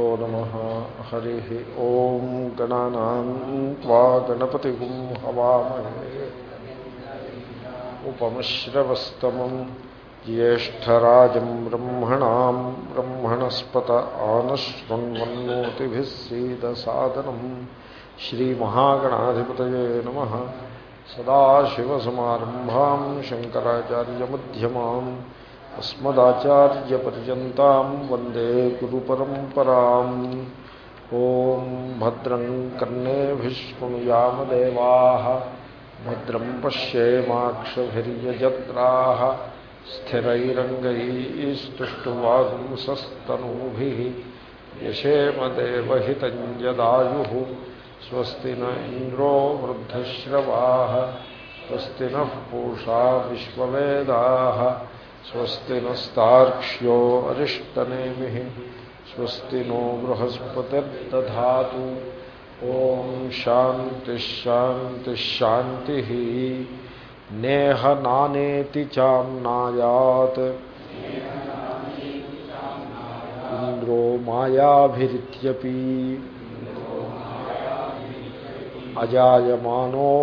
ो नमः हरिः ॐ गणानाम् त्वा गणपतिगुं हवामहे उपमश्रवस्तमम् ज्येष्ठराजम् ब्रह्मणाम् ब्रह्मणस्पत आनशृण्वन्नोतिभिः सीदसादनम् श्रीमहागणाधिपतये नमः सदाशिवसमारम्भाम् शङ्कराचार्यमध्यमाम् अस्मदाचार्यपर्यन्तां वंदे गुरुपरम्पराम्। ॐ भद्रं कर्णेभिः शृणुयामदेवाः भद्रं पश्येमाक्षभिर्यजत्राः स्थिरैरङ्गैस्तुष्टुवागुंसस्तनूभिः यशेमदेवहितं यदायुः स्वस्ति न इन्द्रो वृद्धश्रवाः, स्वस्ति नः पूषा स्वस्ति नस्तार्क्ष्यो अरिष्टनेमिः स्वस्ति नो बृहस्पतिर्दधातु। ॐ शान्तिश्शान्तिश्शान्तिः नेह नानेति चाम्नायात्। इन्द्रो मायाभिरित्यपि।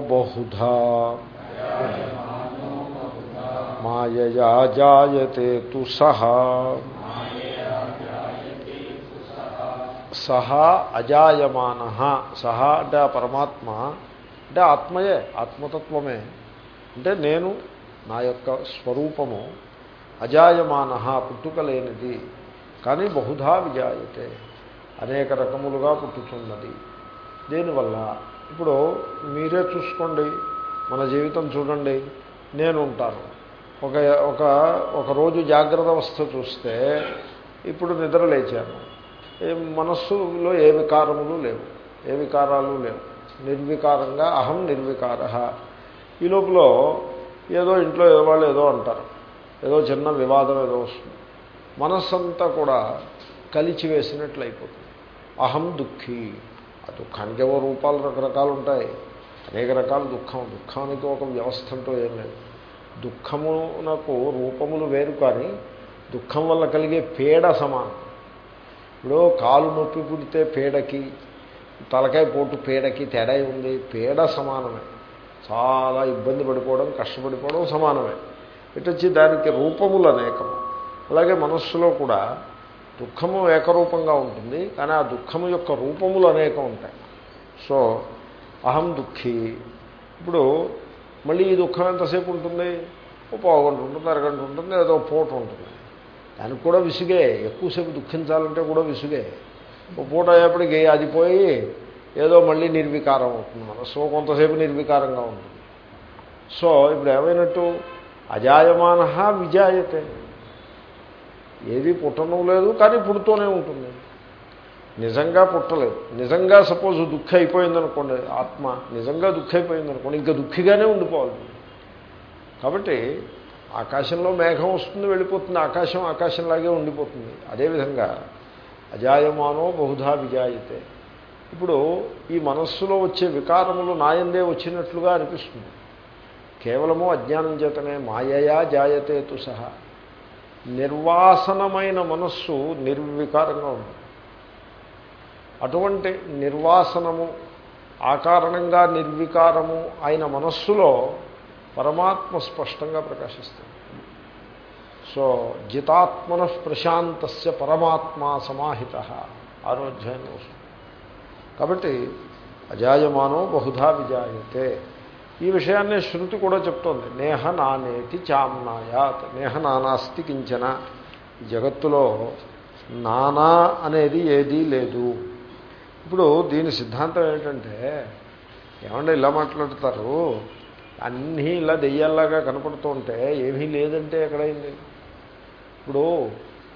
बहुधा। మాయయా జాయతే తు సహ. సహా అజాయమాన. సహా అంటే ఆ పరమాత్మ. అంటే ఆత్మయే ఆత్మతత్వమే. అంటే నేను నా యొక్క స్వరూపము అజాయమాన పుట్టుక లేనిది. కానీ బహుధా విజాయతే. అనేక రకములుగా పుట్టుతున్నది దీనివల్ల? ఇప్పుడు మీరే చూసుకోండి. మన జీవితం చూడండి. నేను ఉంటాను ఒక ఒక ఒక రోజు జాగ్రత్త అవస్థ చూస్తే ఇప్పుడు నిద్ర లేచాను. మనస్సులో ఏ వికారములు లేవు. ఏ వికారాలు లేవు. నిర్వికారంగా అహం నిర్వికార. ఈ లోపల ఏదో ఇంట్లో ఏదో వాళ్ళు ఏదో అంటారు. ఏదో చిన్న వివాదం ఏదో వస్తుంది. మనస్సంతా కూడా కలిచివేసినట్లు అయిపోతుంది అహం దుఃఖి. ఆ దుఃఖానికి ఏవో రూపాలు రకరకాలు ఉంటాయి అనేక రకాల దుఃఖం. దుఃఖానికి ఒక వ్యవస్థ అంటూ ఏం లేదు. దుఃఖమునకు రూపములు వేరు కానీ దుఃఖం వల్ల కలిగే పీడ సమానం. ఇప్పుడు కాలు నొప్పి పుడితే పీడకి తలకాయ పోటు పీడకి తేడా ఉంది పీడ సమానమే. చాలా ఇబ్బంది పడిపోవడం కష్టపడిపోవడం సమానమే. ఇటొచ్చి దానికి రూపములు అనేకము అలాగే మనస్సులో కూడా దుఃఖము ఏకరూపంగా ఉంటుంది కానీ ఆ దుఃఖము యొక్క రూపములు అనేకం ఉంటాయి. సో అహం దుఃఖి. ఇప్పుడు మళ్ళీ ఈ దుఃఖం ఎంతసేపు ఉంటుంది? ఓ పావుగంట ఉంటుంది అరగంట ఉంటుంది ఏదో పూట ఉంటుంది. దానికి కూడా విసుగే. ఎక్కువసేపు దుఃఖించాలంటే కూడా విసుగే. ఓ పూట అయ్యేప్పటికి అది పోయి ఏదో మళ్ళీ నిర్వికారం అవుతుంది మనసు. కొంతసేపు నిర్వికారంగా ఉంటుంది. సో ఇప్పుడు ఏమైనట్టు? అజాయమాన విజాయతే. ఏది పుట్టడం లేదు కానీ పుడుతూనే ఉంటుంది. నిజంగా పుట్టలేదు. నిజంగా సపోజ్ దుఃఖ అయిపోయిందనుకోండి ఆత్మ నిజంగా దుఃఖ అయిపోయిందనుకోండి ఇంకా దుఃఖిగానే ఉండిపోవాలి. కాబట్టి ఆకాశంలో మేఘం వస్తుంది వెళ్ళిపోతుంది ఆకాశం ఆకాశంలాగే ఉండిపోతుంది. అదేవిధంగా అజాయమానో బహుధా విజాయితే. ఇప్పుడు ఈ మనస్సులో వచ్చే వికారములు నాయందే వచ్చినట్లుగా అనిపిస్తుంది. కేవలము అజ్ఞానం చేతనే మాయయా జాయతేతు సహా. నిర్వాసనమైన మనస్సు నిర్వికారంగా ఉంటుంది. అటువంటి నిర్వాసనము ఆకారణంగా నిర్వికారము అయిన మనస్సులో పరమాత్మ స్పష్టంగా ప్రకాశిస్తుంది. సో జితాత్మన ప్రశాంతస్య పరమాత్మ సమాహిత ఆరోధ్యాన్ని వస్తుంది కాబట్టి అజాయమానో బహుధా విజాయతే. ఈ విషయాన్ని శృతి కూడా చెప్తోంది. నేహ నానేతి చామ్నాయాత్. నేహ నానాస్తి కించన. జగత్తులో నానా అనేది ఏదీ లేదు. ఇప్పుడు దీని సిద్ధాంతం ఏంటంటే ఏమంటే ఇలా మాట్లాడతారు? అన్నీ ఇలా దెయ్యాల్లాగా కనపడుతూ ఉంటే ఏమీ లేదంటే ఎక్కడైంది? ఇప్పుడు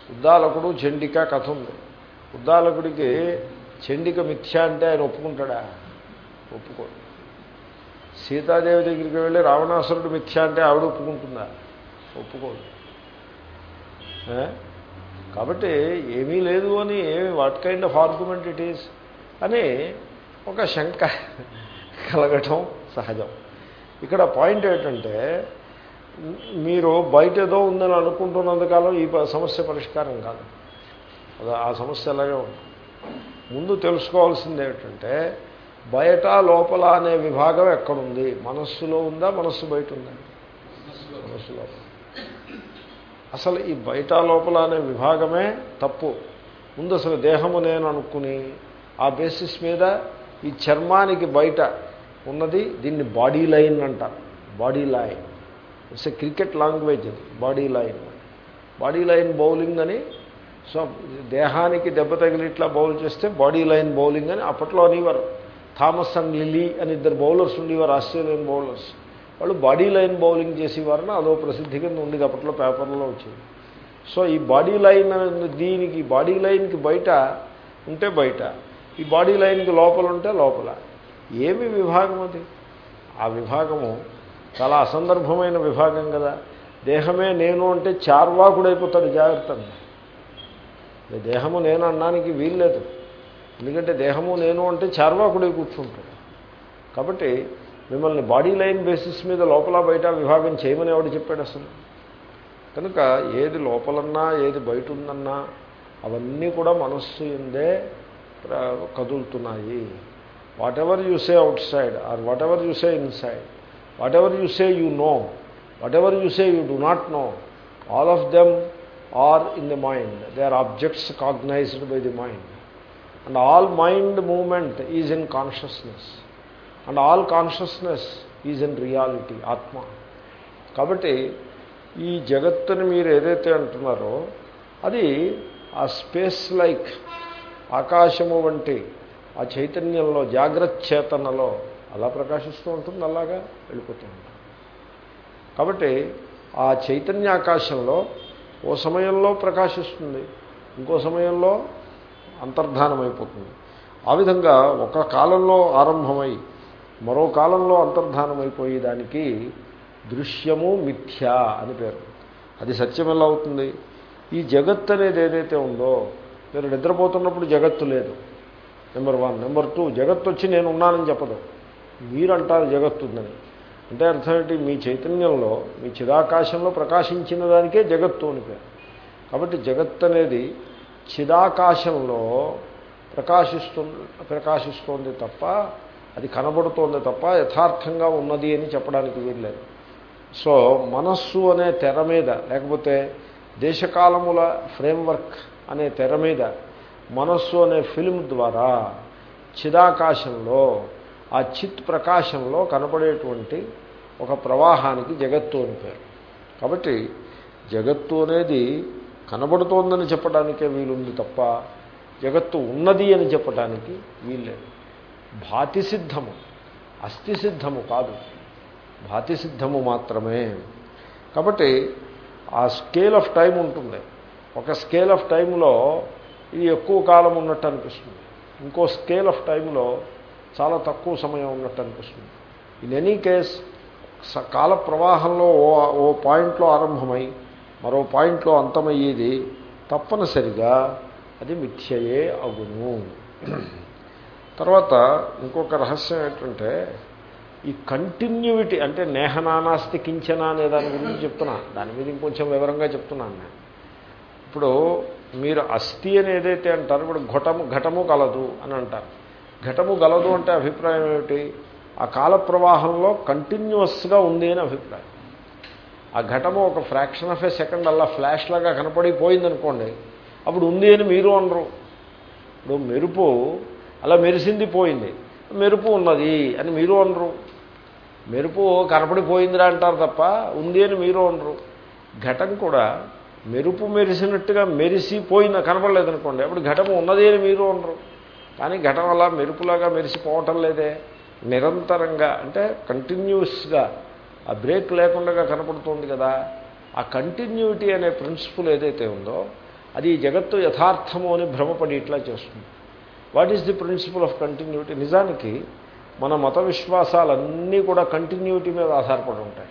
ఉద్దాలకుడు చండిక కథ ఉంది. ఉద్దాలకుడికి చండిక మిథ్య అంటే ఆయన ఒప్పుకుంటాడా? ఒప్పుకోడు. సీతాదేవి దగ్గరికి వెళ్ళి రావణాసురుడు మిథ్య అంటే ఆవిడ ఒప్పుకుంటుందా? ఒప్పుకోడు. కాబట్టి ఏమీ లేదు అని ఏమి what kind of argument it is అని ఒక శంక కలగటం సహజం. ఇక్కడ పాయింట్ ఏంటంటే మీరు బయట ఏదో ఉందని అనుకుంటున్నందుకాలం ఈ ప- సమస్య పరిష్కారం కాదు. అది ఆ సమస్య అలాగే ముందు తెలుసుకోవాల్సింది ఏమిటంటే బయట లోపల అనే విభాగం ఎక్కడుంది? మనస్సులో ఉందా? మనస్సు బయట ఉందా? మనస్సు లోపల. అసలు ఈ బయట లోపల అనే విభాగమే తప్పు. ముందు అసలు దేహము నేను అనుకుని ఆ బేసిస్ మీద ఈ చర్మానికి బయట ఉన్నది దీన్ని బాడీ లైన్ అంటారు body line it's a cricket language అది. Body line body line bowling అని. సో దేహానికి దెబ్బ తగిలి ఇట్లా బౌల్ చేస్తే బాడీ లైన్ బౌలింగ్ అని అప్పట్లో అనేవారు. థామస్ అండ్ లిల్లీ అని ఇద్దరు బౌలర్స్ ఉండేవారు ఆస్ట్రేలియన్ బౌలర్స్ వాళ్ళు బాడీ లైన్ బౌలింగ్ చేసేవారని అదో ప్రసిద్ధి కింద ఉండేది అప్పట్లో పేపర్లో వచ్చింది. సో ఈ బాడీ లైన్ అనేది దీనికి బాడీ లైన్కి బయట ఉంటే బయట ఈ బాడీ లైన్కి లోపల ఉంటే లోపల. ఏమి విభాగం అది? ఆ విభాగము చాలా అసందర్భమైన విభాగం కదా. దేహమే నేను అంటే చార్వాకుడైపోతాడు జాగ్రత్త దేహము నేను అనడానికి వీల్లేదు. ఎందుకంటే దేహము నేను అంటే చార్వాకుడై కూర్చుంటాడు. కాబట్టి మిమ్మల్ని బాడీ లైన్ బేసిస్ మీద లోపల బయట విభాగం చేయమని ఎవడు చెప్పాడు అసలు? కనుక ఏది లోపలన్నా ఏది బయట ఉందన్నా అవన్నీ కూడా మనస్సు ఉందే కదులుతున్నాయి. Whatever you say outside or whatever you say inside whatever you say you know whatever you say you do not know all of them are in the mind they are objects cognized by the mind and all mind movement is in consciousness and all consciousness is in reality ఆత్మ కాబట్టి ఈ జగత్తుని మీరు ఏదైతే అంటున్నారో అది ఆ space like ఆకాశము వంటి ఆ చైతన్యంలో జాగ్రత్త చేతనలో అలా ప్రకాశిస్తూ ఉంటుంది అలాగా వెళ్ళిపోతూ ఉంటుంది. కాబట్టి ఆ చైతన్యాకాశంలో ఓ సమయంలో ప్రకాశిస్తుంది ఇంకో సమయంలో అంతర్ధానమైపోతుంది. ఆ విధంగా ఒక కాలంలో ఆరంభమై మరో కాలంలో అంతర్ధానమైపోయేదానికి దృశ్యము మిథ్య అని పేరు. అది సత్యం ఎలా అవుతుంది? ఈ జగత్ అనేది ఏదైతే ఉందో మీరు నిద్రపోతున్నప్పుడు జగత్తు లేదు. నెంబర్ వన్ నెంబర్ టూ జగత్తు వచ్చి నేను ఉన్నానని చెప్పదు. మీరు అంటారు జగత్తు ఉందని అంటే అర్థం ఏంటి? మీ చైతన్యంలో మీ చిదాకాశంలో ప్రకాశించిన దానికే జగత్తు అని పేరు. కాబట్టి జగత్ అనేది చిదాకాశంలో ప్రకాశిస్తు ప్రకాశిస్తోంది తప్ప అది కనబడుతోంది తప్ప యథార్థంగా ఉన్నది అని చెప్పడానికి వీల్లేదు సో మనస్సు అనే తెర మీద లేకపోతే దేశకాలముల ఫ్రేమ్వర్క్ అనే తెర మీద మనస్సు అనే ఫిల్మ్ ద్వారా చిదాకాశంలో ఆ చిత్ ప్రకాశంలో కనపడేటువంటి ఒక ప్రవాహానికి జగత్తు అని పేరు. కాబట్టి జగత్తు అనేది కనబడుతోందని చెప్పడానికే వీలుంది తప్ప జగత్తు ఉన్నది అని చెప్పడానికి వీల్లేదు. భాతిసిద్ధము అస్థిసిద్ధము కాదు. భాతిసిద్ధము మాత్రమే. కాబట్టి ఆ స్కేల్ ఆఫ్ టైం ఉంటుంది. ఒక స్కేల్ ఆఫ్ టైంలో ఇది ఎక్కువ కాలం ఉన్నట్టు అనిపిస్తుంది. ఇంకో స్కేల్ ఆఫ్ టైంలో చాలా తక్కువ సమయం ఉన్నట్టు అనిపిస్తుంది. ఇన్ ఎనీ కేస్ కాల ప్రవాహంలో ఓ ఓ పాయింట్లో ఆరంభమై మరో పాయింట్లో అంతమయ్యేది తప్పనిసరిగా అది మిథ్యయే అగును. తర్వాత ఇంకొక రహస్యం ఏంటంటే ఈ కంటిన్యూటీ అంటే నేహనానాస్తి కించనా అనే దాని గురించి చెప్తున్నా. దాని మీద ఇంకొంచెం వివరంగా చెప్తున్నాను నేను. ఇప్పుడు మీరు అస్థి అని ఏదైతే అంటారు ఇప్పుడు ఘటము ఘటము గలదు అని అంటారు. ఘటము గలదు అంటే అభిప్రాయం ఏమిటి? ఆ కాల ప్రవాహంలో కంటిన్యూస్గా ఉంది అని అభిప్రాయం. ఆ ఘటము ఒక ఫ్రాక్షన్ ఆఫ్ ఏ సెకండ్ అలా ఫ్లాష్ లాగా కనపడిపోయింది అనుకోండి అప్పుడు ఉంది అని మీరు అనరు. ఇప్పుడు మెరుపు అలా మెరిసింది పోయింది మెరుపు ఉన్నది అని మీరు అనరు. మెరుపు కనపడిపోయిందిరా అంటారు తప్ప ఉంది అని మీరు అనరు. ఘటం కూడా మెరుపు మెరిసినట్టుగా మెరిసిపోయిన కనపడలేదనుకోండి అప్పుడు ఘటము ఉన్నదే అని మీరు అనరు. కానీ ఘటం అలా మెరుపులాగా మెరిసిపోవటం లేదే. నిరంతరంగా అంటే కంటిన్యూస్గా ఆ బ్రేక్ లేకుండా కనపడుతుంది కదా ఆ కంటిన్యూటీ అనే ప్రిన్సిపల్ ఏదైతే ఉందో అది జగత్తు యథార్థము అని భ్రమపడి ఇట్లా చేస్తుంది. What is the principle of continuity? నిజానికి మన మత విశ్వాసాలన్నీ కూడా కంటిన్యూటీ మీద ఆధారపడి ఉంటాయి.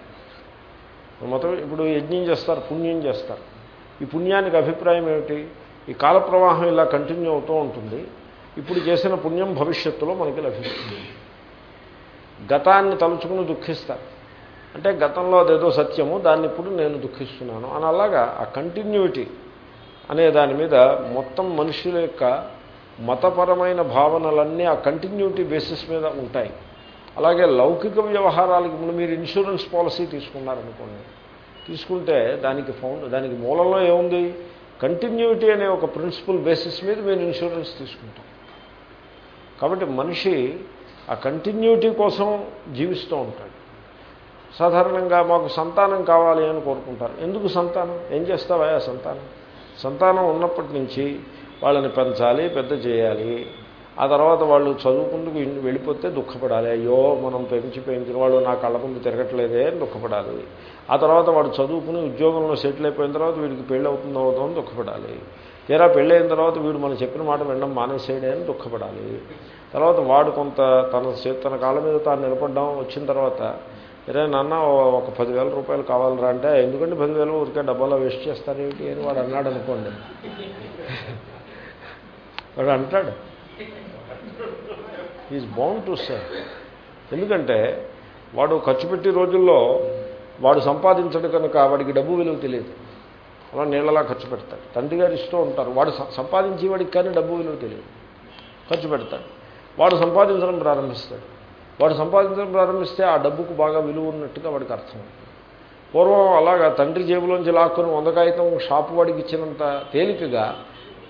మతం ఇప్పుడు యజ్ఞం చేస్తారు పుణ్యం చేస్తారు. ఈ పుణ్యానికి అభిప్రాయం ఏమిటి? ఈ కాల ప్రవాహం ఇలా కంటిన్యూ అవుతూ ఉంటుంది. ఇప్పుడు చేసిన పుణ్యం భవిష్యత్తులో మనకి లభిస్తుంది. గతాన్ని తలుచుకుని దుఃఖిస్తారు. అంటే గతంలో అదేదో సత్యము దాన్ని ఇప్పుడు నేను దుఃఖిస్తున్నాను అని అలాగా ఆ కంటిన్యూటీ అనే దాని మీద మొత్తం మనుషుల యొక్క మతపరమైన భావనలన్నీ ఆ కంటిన్యూటీ బేసిస్ మీద ఉంటాయి. అలాగే లౌకిక వ్యవహారాలకి ముందు మీరు ఇన్సూరెన్స్ పాలసీ తీసుకున్నారనుకోండి. తీసుకుంటే దానికి ఫౌండ్ దానికి మూలంలో ఏముంది? కంటిన్యూటీ అనే ఒక ప్రిన్సిపల్ బేసిస్ మీద మీరు ఇన్సూరెన్స్ తీసుకుంటాం. కాబట్టి మనిషి ఆ కంటిన్యూటీ కోసం జీవిస్తూ ఉంటాడు. సాధారణంగా మాకు సంతానం కావాలి అని కోరుకుంటారు. ఎందుకు సంతానం? ఏం చేస్తావా ఆ సంతానం? సంతానం ఉన్నప్పటి నుంచి వాళ్ళని పెంచాలి పెద్ద చేయాలి. ఆ తర్వాత వాళ్ళు చదువుకుంటూ వెళ్ళిపోతే దుఃఖపడాలి. అయ్యో మనం పెంచి పెంచిన వాళ్ళు నా కళ్ళ ముందు తిరగట్లేదే అని దుఃఖపడాలి. ఆ తర్వాత వాడు చదువుకుని ఉద్యోగంలో సెటిల్ అయిపోయిన తర్వాత వీడికి పెళ్ళి అవుతుందో అవుతుందో దుఃఖపడాలి. తీరా పెళ్ళి అయిన తర్వాత వీడు మనం చెప్పిన మాట వినడం మానేసేయడే అని దుఃఖపడాలి. తర్వాత వాడు కొంత తన తన కాళ్ళ మీద తాను నిలబడ్డం వచ్చిన తర్వాత అరే నాన్న ఒక పదివేల రూపాయలు కావాలరా అంటే ఎందుకంటే పదివేలు? ఊరికే డబ్బాలో వేస్ట్ చేస్తారేమిటి అని వాడు అన్నాడు అనుకోండి. వాడు అంటాడు ఈజ్ బౌండ్ టు సేవ్ ఎందుకంటే వాడు ఖర్చు పెట్టే రోజుల్లో వాడు సంపాదించడు కనుక వాడికి డబ్బు విలువ తెలియదు. అలా నీళ్ళలా ఖర్చు పెడతాడు. తండ్రి గారు ఇస్తూ ఉంటారు. వాడు సంపాదించి వాడికి కానీ డబ్బు విలువ తెలియదు. ఖర్చు పెడతాడు. వాడు సంపాదించడం ప్రారంభిస్తాడు. వాడు సంపాదించడం ప్రారంభిస్తే ఆ డబ్బుకు బాగా విలువ ఉన్నట్టుగా వాడికి అర్థం పూర్వం అలాగా తండ్రి జేబులోంచి లాక్కుని వంద కాగితం షాపు వాడికి ఇచ్చినంత తేలికగా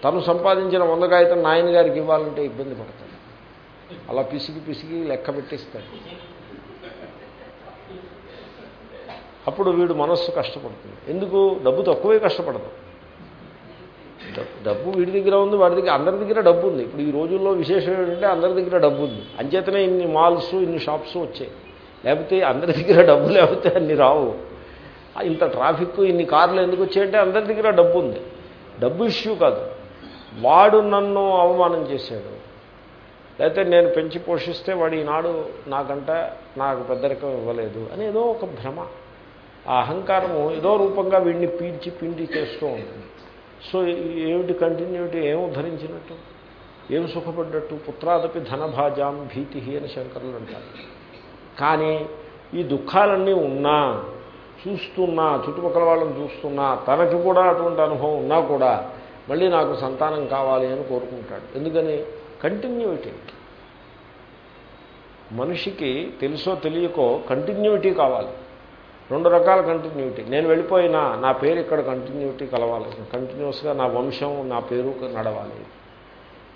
తను సంపాదించిన వంద కాగితం నాయన గారికి ఇవ్వాలంటే ఇబ్బంది పడతాడు. అలా పిసికి పిసికి లెక్క పెట్టిస్తాడు అప్పుడు వీడు మనస్సు కష్టపడుతుంది. ఎందుకు? డబ్బు తక్కువే కష్టపడదు. డబ్బు వీడి దగ్గర ఉంది వాడి దగ్గర అందరి దగ్గర డబ్బు ఉంది. ఇప్పుడు ఈ రోజుల్లో విశేషం ఏంటంటే అందరి దగ్గర డబ్బు ఉంది. అంచేతనే ఇన్ని మాల్స్ ఇన్ని షాప్స్ వచ్చాయి. లేకపోతే అందరి దగ్గర డబ్బు లేకపోతే అన్ని రావు. ఇంత ట్రాఫిక్ ఇన్ని కార్లు ఎందుకు వచ్చాయంటే అందరి దగ్గర డబ్బు ఉంది. డబ్బు ఇష్యూ కాదు. వాడు నన్ను అవమానం చేశాడు. లేకపోతే నేను పెంచి పోషిస్తే వాడు ఈనాడు నాకంట నాకు పెద్దరికం ఇవ్వలేదు అని ఏదో ఒక భ్రమ. ఆ అహంకారము ఏదో రూపంగా వీడిని పీల్చి పిండి చేస్తూ ఉంటుంది. సో ఏమిటి కంటిన్యూటీ? ఏం ఉద్ధరించినట్టు? ఏం సుఖపడ్డట్టు? పుత్రాదపి ధనభాజాం భీతి అని శంకరులు అంటారు. కానీ ఈ దుఃఖాలన్నీ ఉన్నా చూస్తున్నా చుట్టుపక్కల వాళ్ళని చూస్తున్నా తనకి కూడా అటువంటి అనుభవం ఉన్నా కూడా మళ్ళీ నాకు సంతానం కావాలి అని కోరుకుంటాడు. ఎందుకని? కంటిన్యూటీ. మనిషికి తెలుసో తెలియకో కంటిన్యూటీ కావాలి. రెండు రకాల కంటిన్యూటీ. నేను వెళ్ళిపోయినా నా పేరు ఇక్కడ కంటిన్యూటీ కలవాలి. కంటిన్యూస్గా నా వంశం నా పేరు నడవాలి.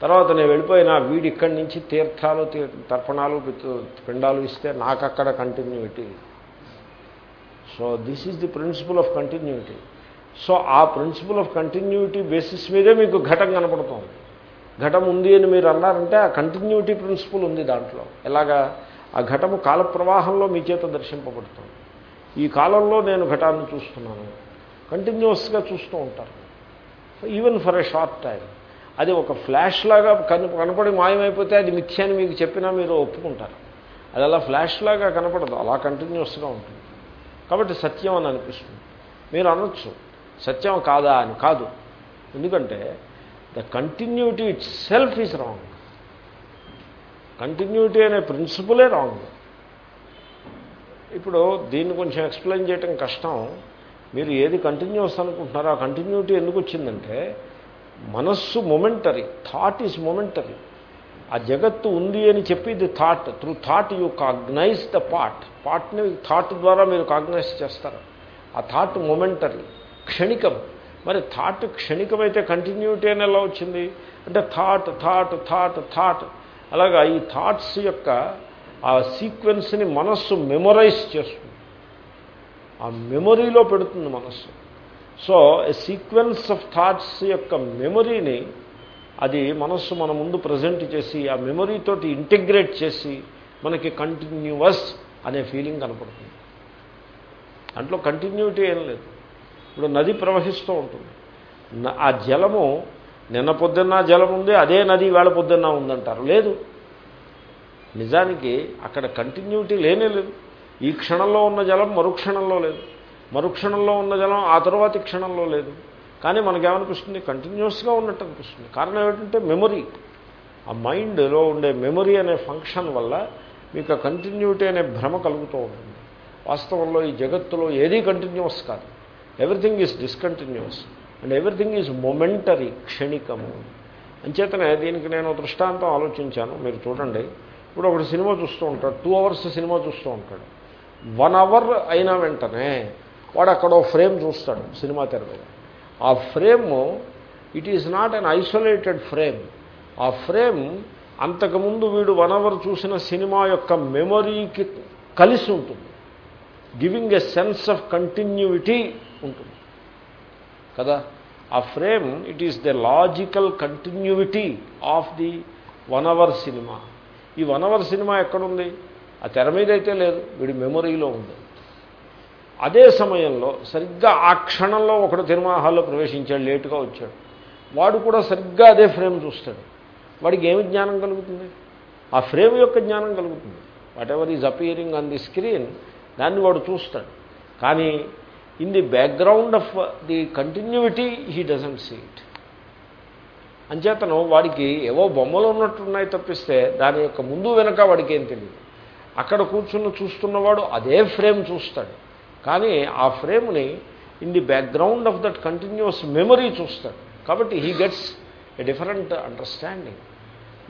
తర్వాత నేను వెళ్ళిపోయినా వీడి ఇక్కడి నుంచి తీర్థాలు తర్పణాలు పిండాలు ఇస్తే నాకు అక్కడ continuity. So this is the principle of continuity. So ఆ ప్రిన్సిపల్ ఆఫ్ కంటిన్యూటీ బేసిస్ మీదే మీకు ఘటం కనపడుతుంది. ఘటం ఉంది అని మీరు అన్నారంటే ఆ కంటిన్యూటీ ప్రిన్సిపల్ ఉంది దాంట్లో. ఎలాగా? ఆ ఘటము కాల ప్రవాహంలో మీ చేత దర్శింపబడుతుంది. ఈ కాలంలో నేను ఘటాన్ని చూస్తున్నాను. కంటిన్యూస్గా చూస్తూ ఉంటారు. Even for a short time అది ఒక ఫ్లాష్ లాగా కను కనపడి మాయమైపోతే అది మిథ్యాన్ని మీకు చెప్పినా మీరు ఒప్పుకుంటారు. అది అలా ఫ్లాష్ లాగా కనపడదు. అలా కంటిన్యూస్గా ఉంటుంది. కాబట్టి సత్యం అని అనిపిస్తుంది. మీరు అనొచ్చు. సత్యం కాదా అని. కాదు. ఎందుకంటే the continuity itself is wrong continuity అనే ప్రిన్సిపలే రాంగ్ ఇప్పుడు దీన్ని కొంచెం ఎక్స్ప్లెయిన్ చేయటం కష్టం. మీరు ఏది కంటిన్యూస్ అనుకుంటున్నారో ఆ కంటిన్యూటీ ఎందుకు వచ్చిందంటే మనస్సు మొమెంటరీ థాట్ ఈజ్ మొమెంటరీ ఆ జగత్తు ఉంది అని చెప్పి the thought through thought you cognize the part పార్ట్ని థాట్ ద్వారా మీరు కాగ్నైజ్ చేస్తారు. ఆ థాట్ మొమెంటరీ క్షణికం. మరి థాట్ క్షణికమైతే కంటిన్యూటీ అని ఎలా వచ్చింది? అంటే థాట్ థాట్ థాట్ థాట్ అలాగా ఈ థాట్స్ యొక్క ఆ సీక్వెన్స్ని మనస్సు మెమొరైజ్ చేస్తుంది. ఆ మెమొరీలో పెడుతుంది మనస్సు. సో సీక్వెన్స్ ఆఫ్ థాట్స్ యొక్క మెమొరీని అది మనస్సు మన ముందు ప్రజెంట్ చేసి ఆ మెమొరీతోటి ఇంటిగ్రేట్ చేసి మనకి కంటిన్యూవస్ అనే ఫీలింగ్ కనపడుతుంది. దాంట్లో కంటిన్యూటీ ఏం లేదు. ఇప్పుడు నది ప్రవహిస్తూ ఉంటుంది. ఆ జలము నిన్న పొద్దున్న జలం ఉంది అదే నది వేళ పొద్దున్న ఉందంటారు. లేదు. నిజానికి అక్కడ కంటిన్యూటీ లేనే లేదు. ఈ క్షణంలో ఉన్న జలం మరుక్షణంలో లేదు. మరుక్షణంలో ఉన్న జలం ఆ తరువాతి క్షణంలో లేదు. కానీ మనకేమనిపిస్తుంది? కంటిన్యూస్గా ఉన్నట్టు అనిపిస్తుంది. కారణం ఏంటంటే మెమొరీ ఆ మైండ్లో ఉండే మెమొరీ అనే ఫంక్షన్ వల్ల మీకు కంటిన్యూటీ అనే భ్రమ కలుగుతూ ఉంటుంది. వాస్తవంలో ఈ జగత్తులో ఏదీ కంటిన్యూస్ కాదు. Everything is discontinuous and everything is momentary క్షణికము. అంచేతనే దీనికి నేను దృష్టాంతం ఆలోచించాను. మీరు చూడండి. ఇప్పుడు ఒకటి సినిమా చూస్తూ ఉంటాడు. టూ అవర్స్ సినిమా చూస్తూ ఉంటాడు. వన్ అవర్ అయిన వెంటనే వాడు అక్కడ ఫ్రేమ్ చూస్తాడు సినిమా తెర మీద. ఆ frame it is not an isolated frame ఆ ఫ్రేమ్ అంతకుముందు వీడు వన్ అవర్ చూసిన సినిమా యొక్క మెమొరీకి కలిసి ఉంటుంది. Giving a sense of continuity ఉంటుంది. కదా? ఆ frame it is the logical continuity of the one hour cinema ఈ వన్ అవర్ సినిమా ఎక్కడుంది? ఆ తెర మీద అయితే లేదు వీడి మెమొరీలో ఉంది. అదే సమయంలో సరిగ్గా ఆ క్షణంలో ఒకడు సినిమా హాల్లో ప్రవేశించాడు లేటుగా వచ్చాడు. వాడు కూడా సరిగ్గా అదే ఫ్రేమ్ చూస్తాడు. వాడికి ఏమి జ్ఞానం కలుగుతుంది? ఆ ఫ్రేమ్ యొక్క జ్ఞానం కలుగుతుంది. Whatever is appearing on the screen దాన్ని వాడు చూస్తాడు. కానీ in the background of the continuity he doesn't see it. అంచేతను వాడికి ఏవో బొమ్మలు ఉన్నట్టున్నాయి తప్పిస్తే దాని యొక్క ముందు వెనక వాడికి ఏం తెలియదు అక్కడ కూర్చుని చూస్తున్నవాడు అదే ఫ్రేమ్ చూస్తాడు. కానీ ఆ ఫ్రేమ్ని in the background of that continuous memory చూస్తాడు. కాబట్టి he gets a different understanding.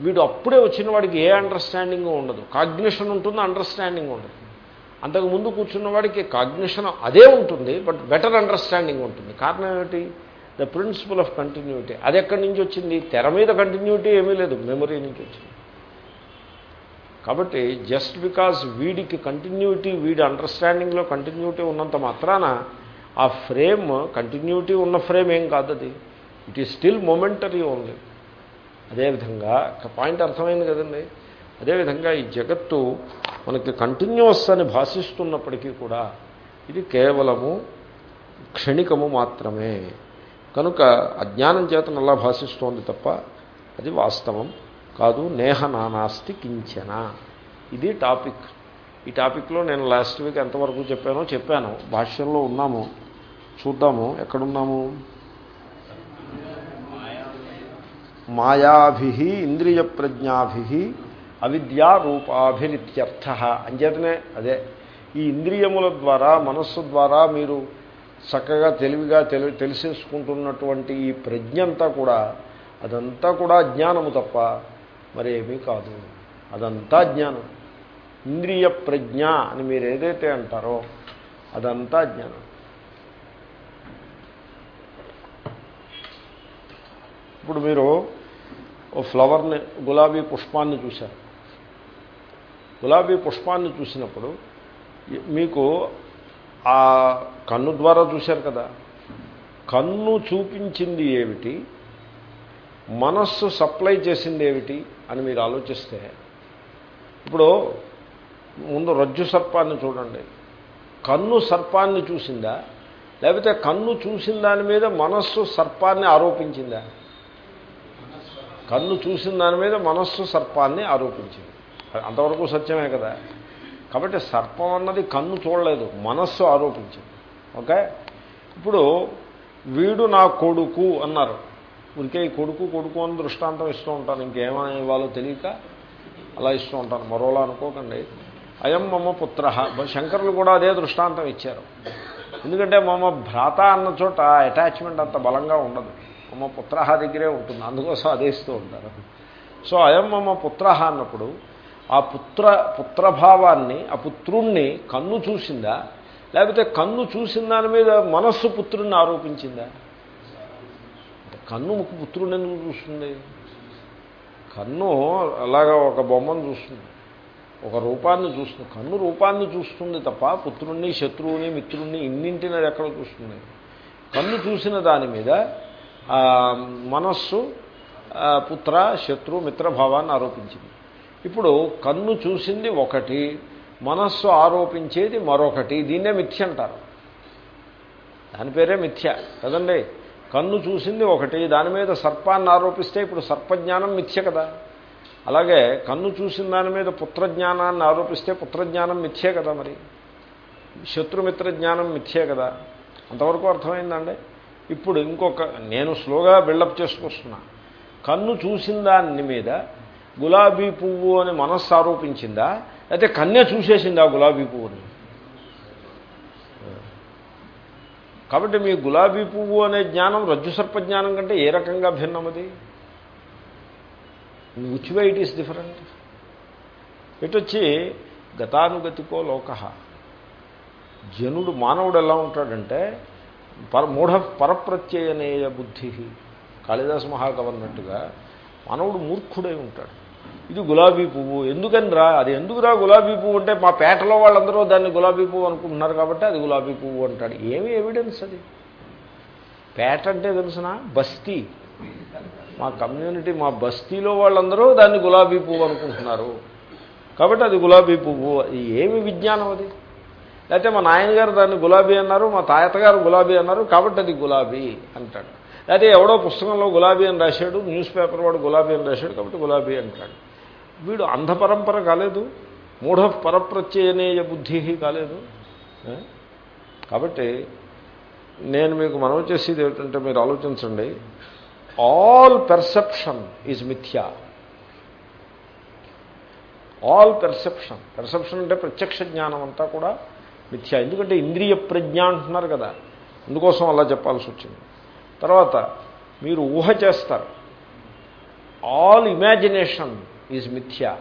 వీడు అప్పుడే వచ్చిన వాడికి ఏ అండర్స్టాండింగ్ ఉండదు. కాగ్నిషన్ ఉంటుంది అండర్స్టాండింగ్ ఉండదు. అంతకు ముందు కూర్చున్న వాడికి కాగ్నిషన్ అదే ఉంటుంది బట్ బెటర్ అండర్స్టాండింగ్ ఉంటుంది. కారణం ఏమిటి? ద ప్రిన్సిపల్ ఆఫ్ కంటిన్యూటీ అది ఎక్కడి నుంచి వచ్చింది? తెర మీద కంటిన్యూటీ ఏమీ లేదు మెమరీ నుంచి వచ్చింది. కాబట్టి జస్ట్ బికాజ్ వీడికి కంటిన్యూటీ వీడి అండర్స్టాండింగ్లో కంటిన్యూటీ ఉన్నంత మాత్రాన ఆ ఫ్రేమ్ కంటిన్యూటీ ఉన్న ఫ్రేమ్ ఏం కాదు అది. It is still momentary only అదేవిధంగా పాయింట్ అర్థమైంది కదండి? అదేవిధంగా ఈ జగత్తు మనకి కంటిన్యూస్ అని భాషిస్తున్నప్పటికీ కూడా ఇది కేవలము క్షణికము మాత్రమే. కనుక అజ్ఞానం చేత అలా భాషిస్తోంది తప్ప అది వాస్తవం కాదు. నేహ నానాస్తి కించన. ఇది టాపిక్. ఈ టాపిక్లో నేను లాస్ట్ వీక్ ఎంతవరకు చెప్పానో చెప్పాను. భాష్యంలో ఉన్నాము. చూద్దాము. ఎక్కడున్నాము? మాయాభి ఇంద్రియ ప్రజ్ఞాభి అవిద్యారూపాభిరిత్యర్థ అంచేతనే అదే ఈ ఇంద్రియముల ద్వారా మనస్సు ద్వారా మీరు చక్కగా తెలివిగా తెలి తెలిసేసుకుంటున్నటువంటి ఈ ప్రజ్ఞంతా కూడా అదంతా కూడా జ్ఞానము తప్ప మరేమీ కాదు. అదంతా జ్ఞానం. ఇంద్రియ ప్రజ్ఞ అని మీరు ఏదైతే అంటారో అదంతా జ్ఞానం. ఇప్పుడు మీరు ఓ ఫ్లవర్ని గులాబీ పుష్పాన్ని చూశారు. గులాబీ పుష్పాన్ని చూసినప్పుడు మీకు ఆ కన్ను ద్వారా చూశారు కదా? కన్ను చూపించింది ఏమిటి? మనస్సు సప్లై చేసింది ఏమిటి? అని మీరు ఆలోచిస్తే ఇప్పుడు ముందు రజ్జు సర్పాన్ని చూడండి. కన్ను సర్పాన్ని చూసిందా? లేకపోతే కన్ను చూసిన దాని మీద మనస్సు సర్పాన్ని ఆరోపించిందా? కన్ను చూసిన దాని మీద మనస్సు సర్పాన్ని ఆరోపించింది. అంతవరకు సత్యమే కదా. కాబట్టి సర్పం అన్నది కన్ను చూడలేదు మనస్సు ఆరోపించింది. ఓకే? ఇప్పుడు వీడు నా కొడుకు అన్నారు. ఇంకే ఈ కొడుకు కొడుకు అని దృష్టాంతం ఇస్తూ ఉంటాను. ఇంకేమని ఇవ్వాలో తెలియక అలా ఇస్తూ ఉంటాను. మరోలా అనుకోకండి. అయం మమ పుత్ర. శంకరులు కూడా అదే దృష్టాంతం ఇచ్చారు. ఎందుకంటే మమ భ్రాత అన్న చోట అటాచ్మెంట్ అంత బలంగా ఉండదు. మమ పుత్ర దగ్గరే ఉంటుంది. అందుకోసం అదే ఇస్తూ ఉంటారు. సో అయం మమ పుత్ర అన్నప్పుడు ఆ పుత్ర పుత్రభావాన్ని ఆ పుత్రుణ్ణి కన్ను చూసిందా? లేకపోతే కన్ను చూసిన దాని మీద మనస్సు పుత్రుణ్ణి ఆరోపించిందా? కన్ను పుత్రుడిని ఎందుకు చూస్తుంది? కన్ను అలాగా ఒక బొమ్మను చూస్తుంది. ఒక రూపాన్ని చూస్తుంది. కన్ను రూపాన్ని చూస్తుంది తప్ప పుత్రుణ్ణి శత్రువుని మిత్రుణ్ణి ఇన్నింటిని ఎక్కడ చూస్తుంది? కన్ను చూసిన దాని మీద మనస్సు పుత్ర శత్రు మిత్రభావాన్ని ఆరోపించింది. ఇప్పుడు కన్ను చూసింది ఒకటి మనస్సు ఆరోపించేది మరొకటి దీన్నే మిథ్య అంటారు. దాని పేరే మిథ్య కదండి? కన్ను చూసింది ఒకటి దాని మీద సర్పాన్ని ఆరోపిస్తే ఇప్పుడు సర్పజ్ఞానం మిథ్య కదా. అలాగే కన్ను చూసిన దాని మీద పుత్రజ్ఞానాన్ని ఆరోపిస్తే పుత్రజ్ఞానం మిథ్యే కదా మరి. శత్రుమిత్ర జ్ఞానం మిథ్యే కదా. అంతవరకు అర్థమైందండి? ఇప్పుడు ఇంకొక నేను స్లోగా బిల్డప్ చేసుకొస్తున్నా. కన్ను చూసిన దాని మీద గులాబీ పువ్వు అని మనస్సు ఆరోపించిందా అయితే కన్య చూసేసిందా గులాబీ పువ్వుని? కాబట్టి మీ గులాబీ పువ్వు అనే జ్ఞానం రజ్జు సర్ప జ్ఞానం కంటే ఏ రకంగా భిన్నమది? Which way it is different ఇటు వచ్చి గతానుగతికో లోక. జనుడు మానవుడు ఎలా ఉంటాడంటే పర మూఢ పరప్రత్యయనేయ బుద్ధి. కాళిదాస్ మహాకవి అన్నట్టుగా మానవుడు మూర్ఖుడై ఉంటాడు. ఇది గులాబీ పువ్వు. ఎందుకనిరా? అది ఎందుకురా గులాబీ పువ్వు అంటే మా పేటలో వాళ్ళందరూ దాన్ని గులాబీ పువ్వు అనుకుంటున్నారు కాబట్టి అది గులాబీ పువ్వు అంటాడు. ఏమి ఎవిడెన్స్ అది? పేట అంటే తెలుసిన? బస్తీ. మా కమ్యూనిటీ మా బస్తీలో వాళ్ళందరూ దాన్ని గులాబీ పువ్వు అనుకుంటున్నారు. కాబట్టి అది గులాబీ పువ్వు. ఏమి విజ్ఞానం అది? లేకపోతే మా నాయనగారు దాన్ని గులాబీ అన్నారు మా తాతగారు గులాబీ అన్నారు కాబట్టి అది గులాబీ అంటాడు. లేకపోతే ఎవడో పుస్తకంలో గులాబీ అని రాశాడు న్యూస్ పేపర్ వాడు గులాబీ అని రాశాడు కాబట్టి గులాబీ అంటాడు. వీడు అంధపరంపర కాలేదు మూఢ పరప్రత్యయనేయ బుద్ధి కాలేదు. కాబట్టి నేను మీకు మనవి చేసేది ఏమిటంటే మీరు ఆలోచించండి. ఆల్ పెర్సెప్షన్ ఈజ్ మిథ్యా. ఆల్ పెర్సెప్షన్ పెర్సెప్షన్ అంటే ప్రత్యక్ష జ్ఞానం అంతా కూడా మిథ్య. ఎందుకంటే ఇంద్రియ ప్రజ్ఞ అంటున్నారు కదా. అందుకోసం అలా చెప్పాల్సి వచ్చింది. తర్వాత మీరు ఊహ చేస్తారు. ఆల్ ఇమాజినేషన్ ఈజ్ మిథ్య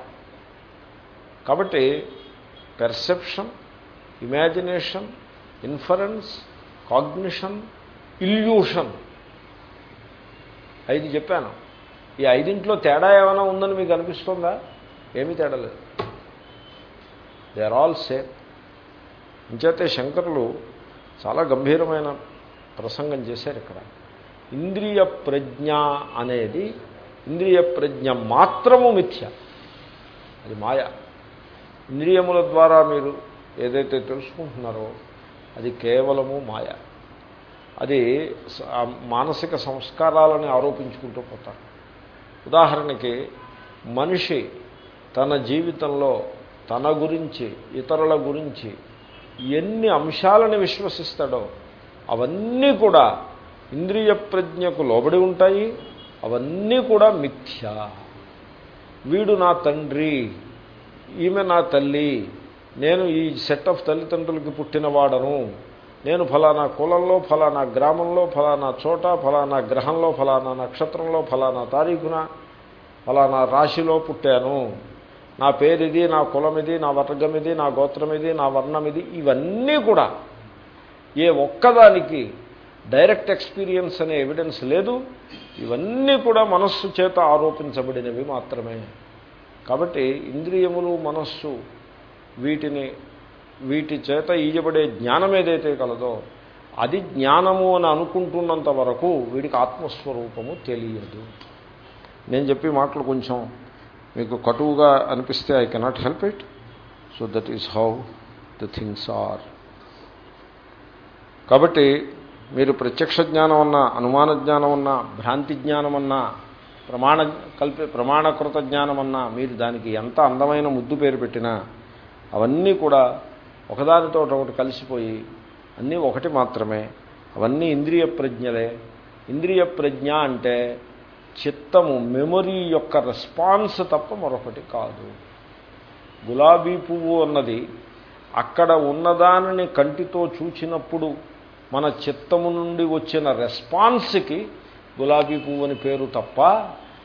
కాబట్టి perception imagination inference cognition illusion ఐదు చెప్పాను. ఈ ఐదింట్లో తేడా ఏమైనా ఉందని మీకు అనిపిస్తుందా? ఏమీ తేడా లేదు. దే ఆర్ ఆల్ సేమ్ ఇంచేతే శంకరులు చాలా గంభీరమైన ప్రసంగం చేశారు ఇక్కడ. ఇంద్రియ ప్రజ్ఞ అనేది ఇంద్రియ ప్రజ్ఞ మాత్రము మిథ్య. అది మాయ. ఇంద్రియముల ద్వారా మీరు ఏదైతే తెలుసుకుంటున్నారో అది కేవలము మాయ. అది మానసిక సంస్కారాలని ఆరోపించుకుంటూ పోతారు. ఉదాహరణకి మనిషి తన జీవితంలో తన గురించి ఇతరుల గురించి ఎన్ని అంశాలను విశ్వసిస్తాడో అవన్నీ కూడా ఇంద్రియ ప్రజ్ఞకు లోబడి ఉంటాయి అవన్నీ కూడా మిథ్య. వీడు నా తండ్రి ఈమె నా తల్లి నేను ఈ సెట్ ఆఫ్ తల్లిదండ్రులకి పుట్టినవాడను. నేను ఫలానా కులంలో ఫలానా గ్రామంలో ఫలానా చోట ఫలానా గ్రహంలో ఫలానా నక్షత్రంలో ఫలానా తారీఖున ఫలానా రాశిలో పుట్టాను. నా పేరిది నా కులం ఇది నా వర్గం ఇది నా గోత్రం ఇది నా వర్ణం ఇది ఇవన్నీ కూడా ఏ ఒక్కదానికి డైరెక్ట్ ఎక్స్పీరియన్స్ అనే ఎవిడెన్స్ లేదు. ఇవన్నీ కూడా మనస్సు చేత ఆరోపించబడినవి మాత్రమే. కాబట్టి ఇంద్రియములు మనస్సు వీటిని వీటి చేత ఈయబడే జ్ఞానం ఏదైతే కలదో అది జ్ఞానము అని అనుకుంటున్నంత వరకు వీడికి ఆత్మస్వరూపము తెలియదు. నేను చెప్పి మాటలు కొంచెం మీకు కటువుగా అనిపిస్తే I cannot help it so that is how the things are కాబట్టి మీరు ప్రత్యక్ష జ్ఞానం అన్నా అనుమాన జ్ఞానం అన్నా భ్రాంతి జ్ఞానం అన్నా ప్రమాణ కల్పి ప్రమాణకృత జ్ఞానం అన్నా మీరు దానికి ఎంత అందమైన ముద్దు పేరు పెట్టినా అవన్నీ కూడా ఒకదానితో ఒకటి కలిసిపోయి అన్నీ ఒకటి మాత్రమే. అవన్నీ ఇంద్రియ ప్రజ్ఞలే. ఇంద్రియ ప్రజ్ఞ అంటే చిత్తము మెమొరీ యొక్క రెస్పాన్స్ తప్ప మరొకటి కాదు. గులాబీ పువ్వు అన్నది అక్కడ ఉన్నదానిని కంటితో చూచినప్పుడు మన చిత్తము నుండి వచ్చిన రెస్పాన్స్కి గులాబీ పువ్వు అని పేరు తప్ప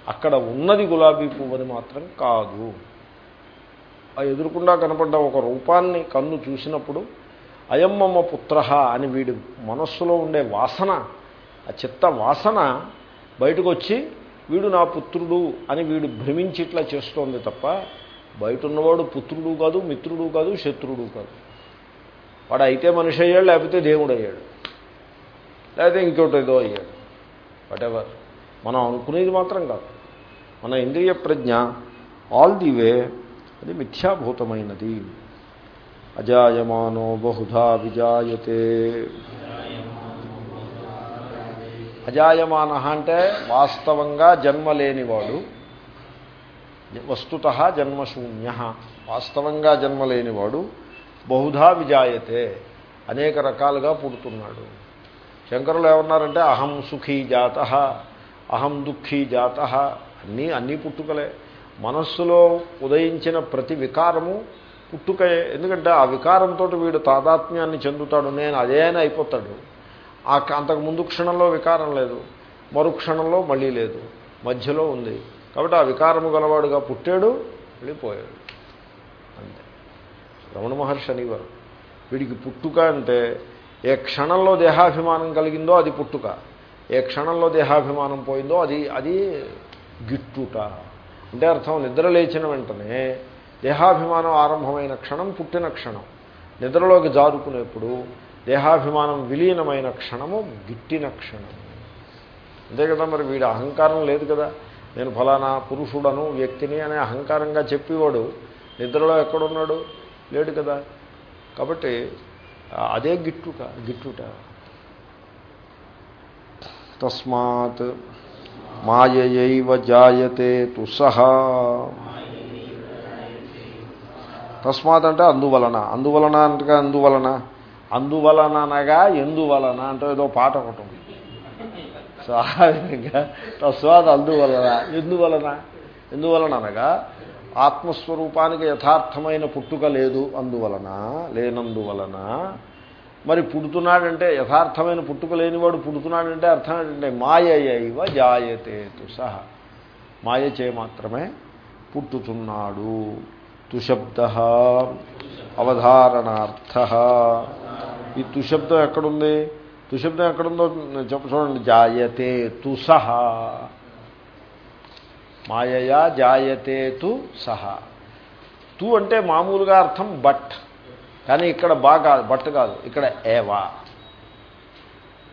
అక్కడ ఉన్నది గులాబీ పువ్వు అని మాత్రం కాదు. ఆ ఎదురుకుండా కనపడ్డ ఒక రూపాన్ని కన్ను చూసినప్పుడు అయమ్మమ్మ పుత్ర అని వీడి మనస్సులో ఉండే వాసన ఆ చిత్త వాసన బయటకు వచ్చి వీడు నా పుత్రుడు అని వీడు భ్రమించి ఇట్లా చేస్తోంది తప్ప బయట ఉన్నవాడు పుత్రుడు కాదు మిత్రుడు కాదు శత్రుడు కాదు. వాడు అయితే మనిషి అయ్యాడు లేకపోతే దేవుడు అయ్యాడు. లేకపోతే ఇంకోటి ఏదో అయ్యాడు వాటెవర్ మనం అనుకునేది మాత్రం కాదు. మన ఇంద్రియ ప్రజ్ఞ ఆల్ ది వే అది మిథ్యాభూతమైనది. అజాయమానో బహుధా విజాయతే. అజాయమాన అంటే వాస్తవంగా జన్మ లేనివాడు వస్తుత జన్మశూన్య. వాస్తవంగా జన్మ లేనివాడు బహుధా విజాయతే. అనేక రకాలుగా పుడుతున్నాడు. శంకరులు ఏమన్నారంటే అహం సుఖీ జాత అహం దుఃఖీ జాత. అన్నీ అన్నీ పుట్టుకలే. మనస్సులో ఉదయించిన ప్రతి వికారము పుట్టుకయే. ఎందుకంటే ఆ వికారంతో వీడు తాదాత్మ్యాన్ని చెందుతాడు. నేను అదే అని అయిపోతాడు. ఆ అంతకు ముందు క్షణంలో వికారం లేదు. మరు క్షణంలో మళ్ళీ లేదు. మధ్యలో ఉంది. కాబట్టి ఆ వికారము గలవాడుగా పుట్టాడు వెళ్ళిపోయాడు అంతే. రమణ మహర్షి అనేవారు. వీడికి పుట్టుక అంటే ఏ క్షణంలో దేహాభిమానం కలిగిందో అది పుట్టుక. ఏ క్షణంలో దేహాభిమానం పోయిందో అది అది గిట్టుట. అంటే అర్థం నిద్ర లేచిన వెంటనే దేహాభిమానం ఆరంభమైన క్షణం పుట్టిన క్షణం. నిద్రలోకి జారుకునేప్పుడు దేహాభిమానం విలీనమైన క్షణము గిట్టిన క్షణం. అంతే కదా మరి వీడు అహంకారం లేదు కదా. నేను ఫలానా పురుషుడను వ్యక్తిని అనే అహంకారంగా చెప్పేవాడు. నిద్రలో ఎక్కడున్నాడు? లేడు కదా. కాబట్టి అదే గిట్టుట గిట్టుట. తస్మాత్ మాయైవ జాయతే తుసహ. తస్మాత్ అంటే అందువలన. అందువలన అంటే అందువలన. అందువలన అనగా ఎందువలన అంటే ఏదో పాట ఒకటి ఉంది. సో ఆ విధంగా తస్మాత్ అందువలన. ఎందువలన? ఎందువలన అనగా ఆత్మస్వరూపానికి యథార్థమైన పుట్టుక లేదు అందువలన లేనందువలన. మరి పుడుతున్నాడంటే యథార్థమైన పుట్టుక లేనివాడు పుడుతున్నాడంటే అర్థం ఏంటంటే మాయయైవ జాయతే తుసహ మాయ చే మాత్రమే పుట్టుతున్నాడు. తుశబ్ద అవధారణార్థ. ఈ తుశబ్దం ఎక్కడుంది? తుశబ్దం ఎక్కడుందో చెప్ప చూడండి. జాయతే తుసహ మాయయా జాయతే తు సహా. తు అంటే మామూలుగా అర్థం బట్. కానీ ఇక్కడ బాగా బట్ కాదు. ఇక్కడ ఏవా.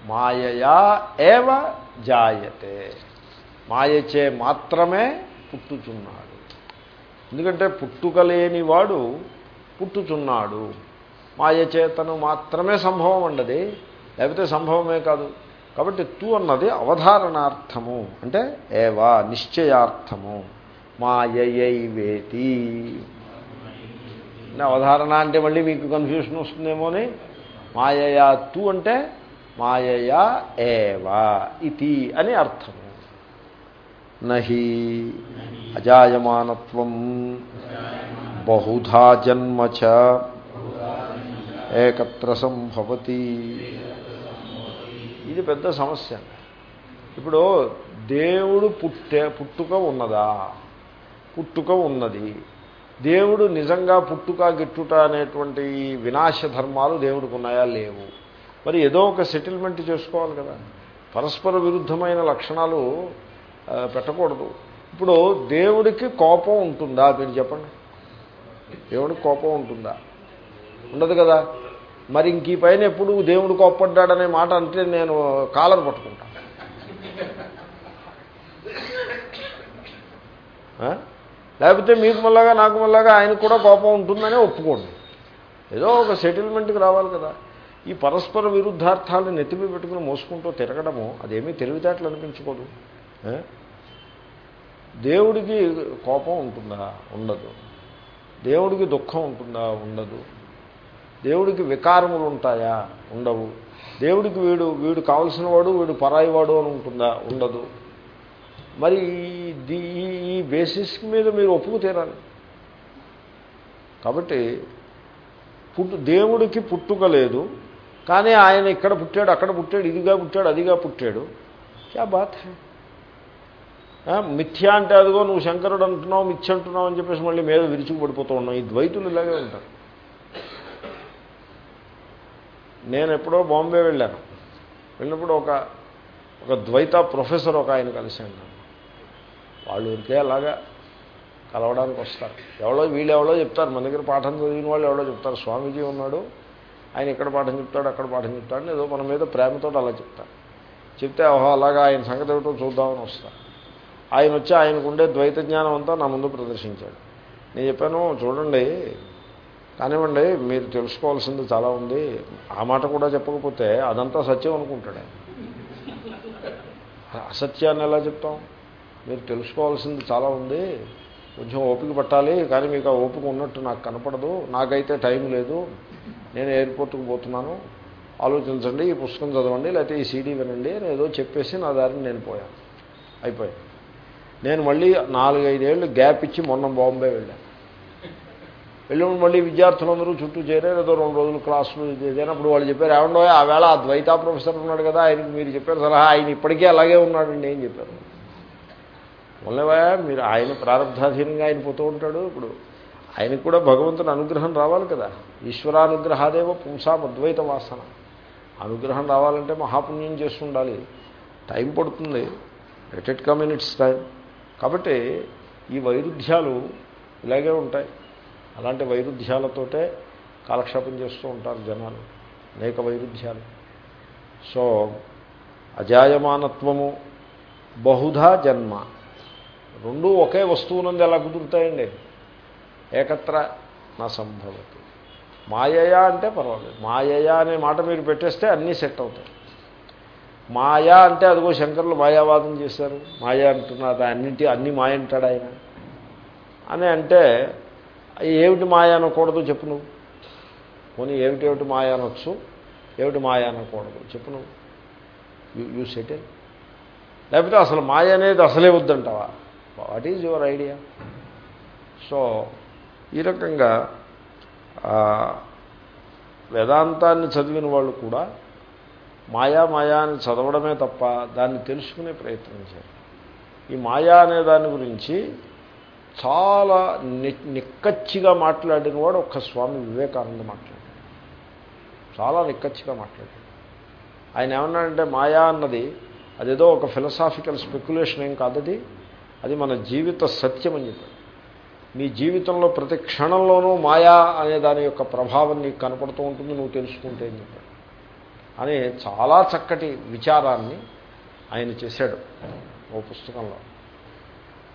మాయయా ఏవ జాయతే. మాయచే మాత్రమే పుట్టుచున్నాడు. ఎందుకంటే పుట్టుక లేనివాడు పుట్టుచున్నాడు. మాయచేతను మాత్రమే సంభవం ఉండదు లేకపోతే సంభవమే కాదు. కాబట్టి తు అన్నది అవధారణార్థము. అంటే ఏవా? నిశ్చయార్థము. మాయయైవేతి. అవధారణ అంటే మళ్ళీ మీకు కన్ఫ్యూషన్ వస్తుందేమో అని మాయయా తు అంటే మాయయా ఏవా ఇది అని అర్థము. నహి అజాయమానత్వం బహుధా జన్మచ ఏకత్ర సంభవతి. ఇది పెద్ద సమస్య. ఇప్పుడు దేవుడు పుట్టే పుట్టుక ఉన్నదా? పుట్టుక ఉన్నది. దేవుడు నిజంగా పుట్టుక గిట్టుట అనేటువంటి వినాశ ధర్మాలు దేవుడికి ఉన్నాయా? లేవు. మరి ఏదో ఒక సెటిల్మెంట్ చేసుకోవాలి కదా. పరస్పర విరుద్ధమైన లక్షణాలు పెట్టకూడదు. ఇప్పుడు దేవుడికి కోపం ఉంటుందా? మీరు చెప్పండి. దేవుడికి కోపం ఉంటుందా? ఉండదు కదా. మరి ఇంక ఈ పైన ఎప్పుడు దేవుడు కోప్పడ్డాడనే మాట అంటే నేను కాలర్ పట్టుకుంటాను లేకపోతే మీకు మళ్ళాగా నాకు మళ్ళాగా ఆయనకు కూడా కోపం ఉంటుందనే ఒప్పుకోండి. ఏదో ఒక సెటిల్మెంట్కి రావాలి కదా. ఈ పరస్పర విరుద్ధార్థాలను నెత్తిపి పెట్టుకుని మోసుకుంటూ తిరగడము అదేమీ తెలివితేటలు అనిపించుకోదు. దేవుడికి కోపం ఉంటుందా? ఉండదు. దేవుడికి దుఃఖం ఉంటుందా? ఉండదు. దేవుడికి వికారములు ఉంటాయా? ఉండవు. దేవుడికి వీడు వీడు కావలసిన వాడు వీడు పరాయి వాడు అని ఉంటుందా? ఉండదు. మరి ఈ బేసిస్ మీద మీరు ఒప్పుకు తీరాలి కాబట్టి పుట్టు దేవుడికి పుట్టుక లేదు. కానీ ఆయన ఇక్కడ పుట్టాడు అక్కడ పుట్టాడు ఇదిగా పుట్టాడు అదిగా పుట్టాడు. క్యా బాత్ మిథ్య అంటే అదిగో నువ్వు శంకరుడు అంటున్నావు మిథ్య అంటున్నావు అని చెప్పేసి మళ్ళీ మీద విరుచుకుపడిపోతూ ఉన్నావు. ఈ ద్వైతులు ఇలాగే ఉంటారు. నేను ఎప్పుడో బాంబే వెళ్ళాను. వెళ్ళినప్పుడు ఒక ఒక ద్వైత ప్రొఫెసర్ ఒక ఆయన కలిసాను వాళ్ళు ఊరికే అలాగా కలవడానికి వస్తారు. ఎవరో వీళ్ళు ఎవడో చెప్తారు. మన దగ్గర పాఠం చదివిన వాళ్ళు ఎవరో చెప్తారు. స్వామీజీ ఉన్నాడు. ఆయన ఇక్కడ పాఠం చెప్తాడు అక్కడ పాఠం చెప్తాడు ఏదో మన మీద ప్రేమతో అలా చెప్తారు. చెప్తే ఓహో అలాగా ఆయన సంగతి ఏమిటో చూద్దామని వస్తారు. ఆయన వచ్చి ఆయనకు ఉండే ద్వైత జ్ఞానం అంతా నా ముందు ప్రదర్శించాడు. నేను చెప్పాను చూడండి కానివ్వండి మీరు తెలుసుకోవాల్సింది చాలా ఉంది. ఆ మాట కూడా చెప్పకపోతే అదంతా సత్యం అనుకుంటాడే. అసత్యాన్ని ఎలా చెప్తాం? మీరు తెలుసుకోవాల్సింది చాలా ఉంది. కొంచెం ఓపిక పట్టాలి కానీ మీకు ఆ ఓపిక ఉన్నట్టు నాకు కనపడదు. నాకైతే టైం లేదు. నేను ఎయిర్పోర్ట్కి పోతున్నాను. ఆలోచించండి ఈ పుస్తకం చదవండి లేకపోతే ఈ సీడీ వినండి అని ఏదో చెప్పేసి నా దారిని నేను పోయాను అయిపోయాను నేను మళ్ళీ నాలుగైదేళ్ళు గ్యాప్ ఇచ్చి మొన్న బాంబే వెళ్ళాను. వెళ్ళి మళ్ళీ విద్యార్థులందరూ చుట్టూ చేరారు. ఏదో రెండు రోజులు క్లాసులు చేసినప్పుడు వాళ్ళు చెప్పారు ఏమండో ఆ వేళ ఆ ద్వైత ప్రొఫెసర్ ఉన్నాడు కదా ఆయనకి మీరు చెప్పారు సలహా ఆయన ఇప్పటికే అలాగే ఉన్నాడండి ఏం చెప్పారు. మొన్నవా మీరు ఆయన ప్రారంభాధీనంగా ఆయన పోతూ ఉంటాడు. ఇప్పుడు ఆయనకు కూడా భగవంతుని అనుగ్రహం రావాలి కదా. ఈశ్వరానుగ్రహాదేవ పుంసాం అద్వైత వాసన. అనుగ్రహం రావాలంటే మహాపుణ్యం చేసి ఉండాలి. టైం పడుతుంది. Let it come in its time కాబట్టి ఈ వైరుధ్యాలు ఇలాగే ఉంటాయి. అలాంటి వైరుధ్యాలతోటే కాలక్షేపం చేస్తూ ఉంటారు జనాలు అనేక వైరుధ్యాలు. సో అజాయమానత్వము బహుధా జన్మ. రెండూ ఒకే వస్తువునందు ఎలా కుదురుతాయండి? ఏకత్ర నా సంభవతి. మాయయా అంటే పర్వాలేదు. మాయయా అనే మాట మీరు పెట్టేస్తే అన్నీ సెట్ అవుతాయి. మాయా అంటే అదిగో శంకర్లు మాయావాదం చేశారు. మాయా అంటున్నారు అన్నింటి అన్ని మాయ అంటాడు ఆయన. అని అంటే ఏమిటి మాయ అనకూడదు చెప్పు నువ్వు. పోనీ ఏమిటి ఏమిటి మాయ అనొచ్చు? ఏమిటి మాయ అనకూడదు చెప్పు నువ్వు. యూ యూ సెటిల్ లేకపోతే అసలు మాయ అనేది అసలే వద్దంటావా? What is your idea so ఈ రకంగా వేదాంతాన్ని చదివిన వాళ్ళు కూడా మాయా మాయా అని చదవడమే తప్ప దాన్ని తెలుసుకునే ప్రయత్నం చేయాలి. ఈ మాయా అనే దాని గురించి చాలా నిక్కచ్చిగా మాట్లాడిన వాడు ఒక్క స్వామి వివేకానంద మాట్లాడాడు చాలా నిక్కచ్చిగా మాట్లాడాడు ఆయన ఏమన్నాడంటే మాయా అన్నది అదేదో ఒక ఫిలసాఫికల్ స్పెక్యులేషన్ ఏం కాదది అది మన జీవిత సత్యం అని చెప్పాడు. నీ జీవితంలో ప్రతి క్షణంలోనూ మాయా అనే దాని యొక్క ప్రభావం నీకు కనపడుతూ ఉంటుంది నువ్వు తెలుసుకుంటే అని చెప్పాడు. అని చాలా చక్కటి విచారాన్ని ఆయన చేశాడు ఓ పుస్తకంలో.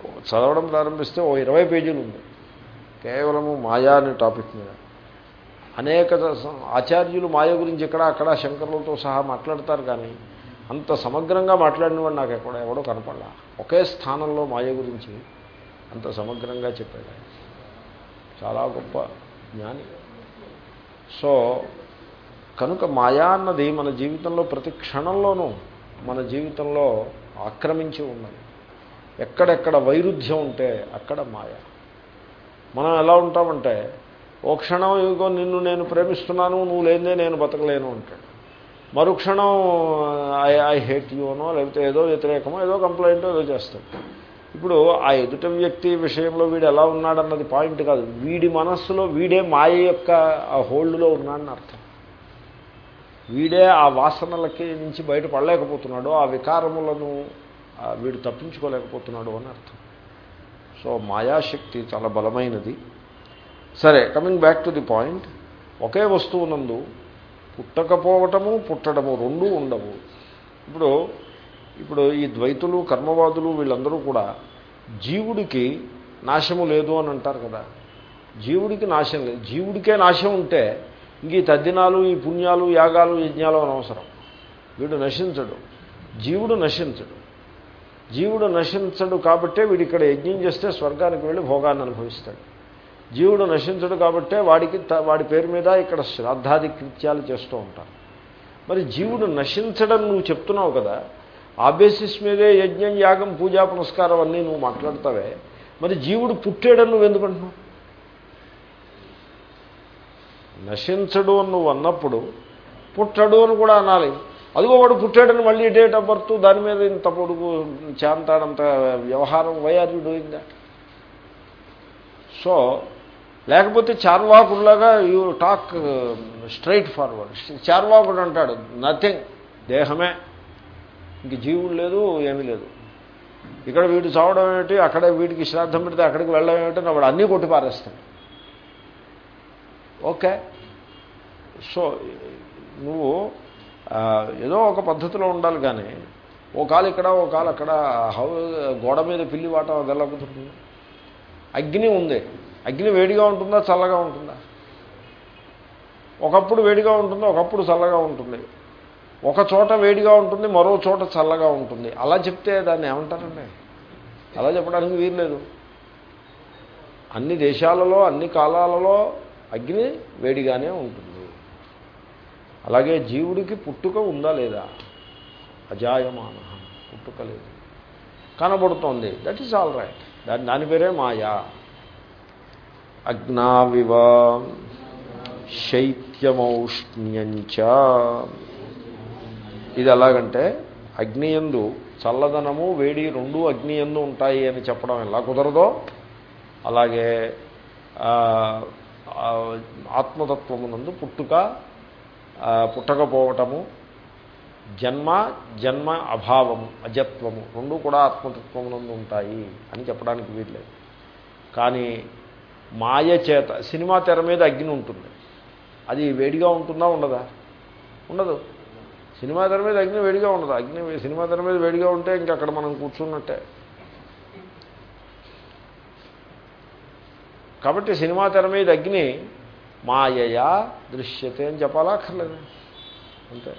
చదవడం ప్రారంభిస్తే ఓ ఇరవై పేజీలు ఉంది. కేవలము మాయా అనే టాపిక్ మీద. అనేక ఆచార్యులు మాయ గురించి ఇక్కడ అక్కడ శంకరులతో సహా మాట్లాడతారు కానీ అంత సమగ్రంగా మాట్లాడినవాడు నాకు ఎక్కడ ఎవడో కనపడలా. ఒకే స్థానంలో మాయ గురించి అంత సమగ్రంగా చెప్పాడు చాలా గొప్ప జ్ఞాని. సో కనుక మాయా అన్నది మన జీవితంలో ప్రతి క్షణంలోనూ మన జీవితంలో ఆక్రమించి ఉన్నది. ఎక్కడెక్కడ వైరుధ్యం ఉంటే అక్కడ మాయ. మనం ఎలా ఉంటామంటే ఓ క్షణం ఇదిగో నిన్ను నేను ప్రేమిస్తున్నాను నువ్వు లేదే నేను బతకలేను అంటాడు. మరుక్షణం ఐ ఐ హేట్ యూ అనో లేకపోతే ఏదో వ్యతిరేకమో ఏదో కంప్లైంట్ ఏదో చేస్తాడు. ఇప్పుడు ఆ ఎదుట వ్యక్తి విషయంలో వీడు ఎలా ఉన్నాడన్నది పాయింట్ కాదు. వీడి మనస్సులో వీడే మాయ యొక్క ఆ హోల్డ్లో ఉన్నాడని అర్థం. వీడే ఆ వాసనలకి నుంచి బయటపడలేకపోతున్నాడు ఆ వికారములను వీడు తప్పించుకోలేకపోతున్నాడు అని అర్థం. సో మాయాశక్తి చాలా బలమైనది. సరే coming back to the point ఒకే వస్తువునందు పుట్టకపోవటము పుట్టడము రెండూ ఉండవు. ఇప్పుడు ఇప్పుడు ఈ ద్వైతులు కర్మవాదులు వీళ్ళందరూ కూడా జీవుడికి నాశము లేదు అని అంటారు కదా. జీవుడికి నాశం లేదు. జీవుడికే నాశం ఉంటే ఇంక ఈ తద్దినాలు ఈ పుణ్యాలు యాగాలు యజ్ఞాలు అనవసరం. వీడు నశించడు. జీవుడు నశించడు. జీవుడు నశించడు కాబట్టే వీడు ఇక్కడ యజ్ఞం చేస్తే స్వర్గానికి వెళ్ళి భోగాన్ని అనుభవిస్తాడు. జీవుడు నశించడు కాబట్టే వాడికి వాడి పేరు మీద ఇక్కడ శ్రాద్ధాది కృత్యాలు చేస్తూ ఉంటారు. మరి జీవుడు నశించడం నువ్వు చెప్తున్నావు కదా ఆ బేసిస్ మీదే యజ్ఞం యాగం పూజా పునస్కారం అన్నీ నువ్వు మాట్లాడతావే మరి జీవుడు పుట్టాడని నువ్వు ఎందుకంటున్నావు నశించడు అని నువ్వు అన్నప్పుడు పుట్టడు అని కూడా అనాలి. అదిగో వాడు పుట్టాడని మళ్ళీ డేట్ ఆఫ్ బర్త్ దాని మీద ఇంత పొడుగు చేంతాడంత వ్యవహారం why are you doing that so లేకపోతే చార్వాకుడులాగా యూ టాక్ స్ట్రైట్ ఫార్వర్డ్ చార్వాకుడు అంటాడు నథింగ్ దేహమే. ఇంక జీవుడు లేదు ఏమీ లేదు. ఇక్కడ వీడు చావడం ఏమిటి? అక్కడే వీడికి శ్రాద్ధం పెడితే అక్కడికి వెళ్ళడం ఏమిటి? వాడు అన్నీ కొట్టి పారేస్తాడు. ఓకే సో నువ్వు ఏదో ఒక పద్ధతిలో ఉండాలి కానీ ఓ కాలు ఇక్కడ ఓ కాలు అక్కడ హౌ గోడ మీద పిల్లి వాటం అది ఎలా కుదురుతుంది? అగ్ని ఉంది. అగ్ని వేడిగా ఉంటుందా చల్లగా ఉంటుందా? ఒకప్పుడు వేడిగా ఉంటుంది ఒకప్పుడు చల్లగా ఉంటుంది. ఒక చోట వేడిగా ఉంటుంది మరో చోట చల్లగా ఉంటుంది. అలా చెప్తే దాన్ని ఏమంటారండి? అలా చెప్పడానికి వీల్లేదు. అన్ని దేశాలలో అన్ని కాలాలలో అగ్ని వేడిగానే ఉంటుంది. అలాగే జీవుడికి పుట్టుక ఉందా లేదా? అజాయమాన పుట్టుక లేదు. కనబడుతోంది. దట్ ఈస్ ఆల్ రైట్ దాని దాని పేరే మాయా. అగ్నావివ శైత్యమౌష్ణ్యంచ. ఇది ఎలాగంటే అగ్నియందు చల్లదనము వేడి రెండు అగ్నియందు ఉంటాయి అని చెప్పడం ఎలా కుదరదో అలాగే ఆత్మతత్వమునందు పుట్టుక పుట్టకపోవటము జన్మ జన్మ అభావము అజత్వము రెండు కూడా ఆత్మతత్వమునందు ఉంటాయి అని చెప్పడానికి వీల్లేదు. కానీ మాయ చేత సినిమా తెర మీద అగ్ని ఉంటుంది. అది వేడిగా ఉంటుందా ఉండదా? ఉండదు. సినిమా తెర మీద అగ్ని వేడిగా ఉండదు. అగ్ని సినిమా తెర మీద వేడిగా ఉంటే ఇంక అక్కడ మనం కూర్చున్నట్టే. కాబట్టి సినిమా తెర మీద అగ్ని మాయయా దృశ్యతే అని చెప్పాలా అక్కర్లేదు. అంతే.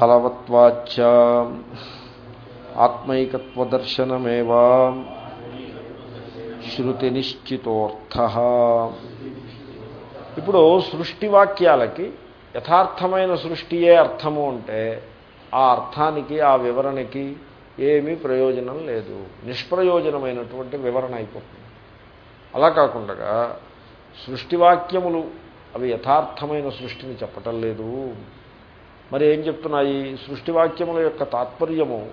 ఫలవత్వాచ ఆత్మైకత్వదర్శనమేవా శృతి నిశ్చితోర్థ ఇప్పుడు సృష్టి వాక్యాలకి యథార్థమైన సృష్టియే అర్థము అంటే ఆ అర్థానికి ఆ వివరణకి ఏమీ ప్రయోజనం లేదు. నిష్ప్రయోజనమైనటువంటి వివరణ అయిపోతుంది. అలా కాకుండా సృష్టివాక్యములు అవి యథార్థమైన సృష్టిని చెప్పటం లేదు. మరి ఏం చెప్తున్నాయి? సృష్టివాక్యముల యొక్క తాత్పర్యము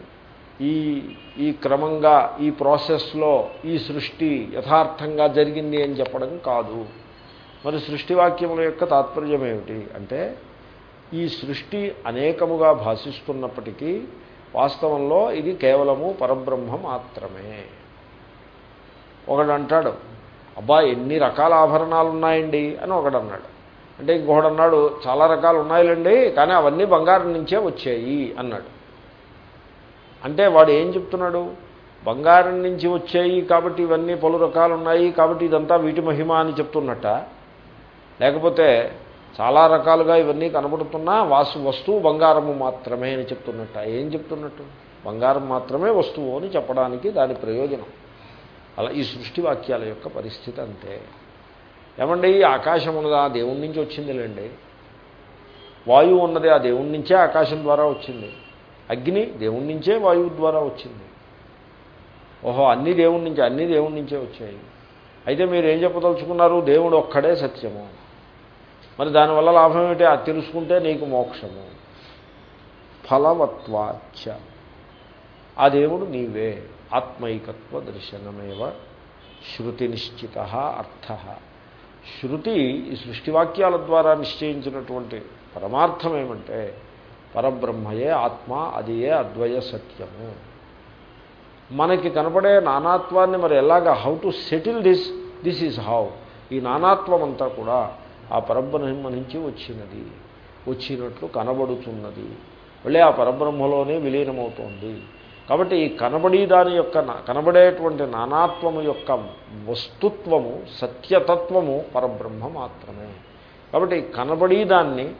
ఈ ఈ క్రమంగా ఈ ప్రాసెస్లో ఈ సృష్టి యథార్థంగా జరిగింది అని చెప్పడం కాదు. మరి సృష్టివాక్యముల యొక్క తాత్పర్యం ఏమిటి? అంటే ఈ సృష్టి అనేకముగా భాషిస్తున్నప్పటికీ వాస్తవంలో ఇది కేవలము పరబ్రహ్మ మాత్రమే. ఒకడు అంటాడు అబ్బా ఎన్ని రకాల ఆభరణాలు ఉన్నాయండి అని ఒకడు అన్నాడు అంటే ఇంకొకడు అన్నాడు చాలా రకాలు ఉన్నాయిలండి కానీ అవన్నీ బంగారం నుంచే వచ్చాయి అన్నాడు. అంటే వాడు ఏం చెప్తున్నాడు? బంగారం నుంచి వచ్చాయి కాబట్టి ఇవన్నీ పలు రకాలు ఉన్నాయి కాబట్టి ఇదంతా వీటి మహిమ అని చెప్తున్నట్ట. లేకపోతే చాలా రకాలుగా ఇవన్నీ కనబడుతున్నా వాసు వస్తువు బంగారము మాత్రమే అని చెప్తున్నట్ట. ఏం చెప్తున్నట్టు? బంగారం మాత్రమే వస్తువు అని చెప్పడానికి దాని ప్రయోజనం. అలా ఈ సృష్టి వాక్యాల యొక్క పరిస్థితి అంతే. ఏమండి ఈ ఆకాశం ఉన్నది ఆ దేవుడి నుంచి వచ్చిందిలేండి. వాయువు ఉన్నది ఆ దేవుడి నుంచే ఆకాశం ద్వారా వచ్చింది. అగ్ని దేవుడి నుంచే వాయువు ద్వారా వచ్చింది. ఓహో అన్ని దేవుడి నుంచి అన్ని దేవుడి నుంచే వచ్చాయి. అయితే మీరు ఏం చెప్పదలుచుకున్నారు? దేవుడు ఒక్కడే సత్యము. మరి దానివల్ల లాభం ఏమిటి? అది తెలుసుకుంటే నీకు మోక్షము. ఫలవత్వాచ ఆ దేవుడు నీవే. ఆత్మైకత్వ దర్శనమేవ శృతి నిశ్చిత అర్థ. శృతి ఈ సృష్టివాక్యాల ద్వారా నిశ్చయించినటువంటి పరమార్థం ఏమంటే పరబ్రహ్మయే ఆత్మ అది ఏ అద్వయ సత్యము. మనకి కనపడే నానాత్వాన్ని మరి ఎలాగా how to settle this this is how ఈ నానాత్వం అంతా కూడా ఆ పరబ్రహ్మ నుంచి వచ్చినది వచ్చినట్లు కనబడుతున్నది. మళ్ళీ ఆ పరబ్రహ్మలోనే విలీనమవుతోంది. కాబట్టి ఈ కనబడి దాని యొక్క కనబడేటువంటి నానాత్వము యొక్క వస్తుత్వము సత్యతత్వము పరబ్రహ్మ మాత్రమే. కాబట్టి కనబడి దాన్ని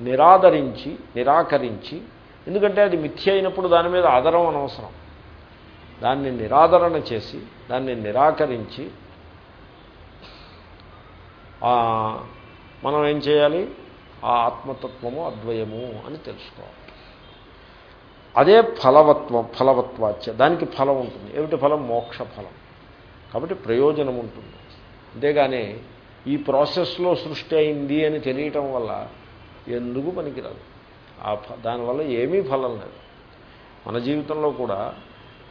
నిరాదరించి నిరాకరించి ఎందుకంటే అది మిథ్య అయినప్పుడు దాని మీద ఆదరం అనవసరం. దాన్ని నిరాదరణ చేసి దాన్ని నిరాకరించి మనం ఏం చేయాలి? ఆ ఆత్మతత్వము అద్వయము అని తెలుసుకోవాలి. అదే ఫలవత్వం ఫలవత్వాచ్య. దానికి ఫలం ఉంటుంది. ఏమిటి ఫలం? మోక్ష ఫలం. కాబట్టి ప్రయోజనం ఉంటుంది. అంతేగాని ఈ ప్రాసెస్లో సృష్టి అయింది అని తెలియటం వల్ల ఎందుకు పనికిరాదు? ఆ దానివల్ల ఏమీ ఫలం లేదు. మన జీవితంలో కూడా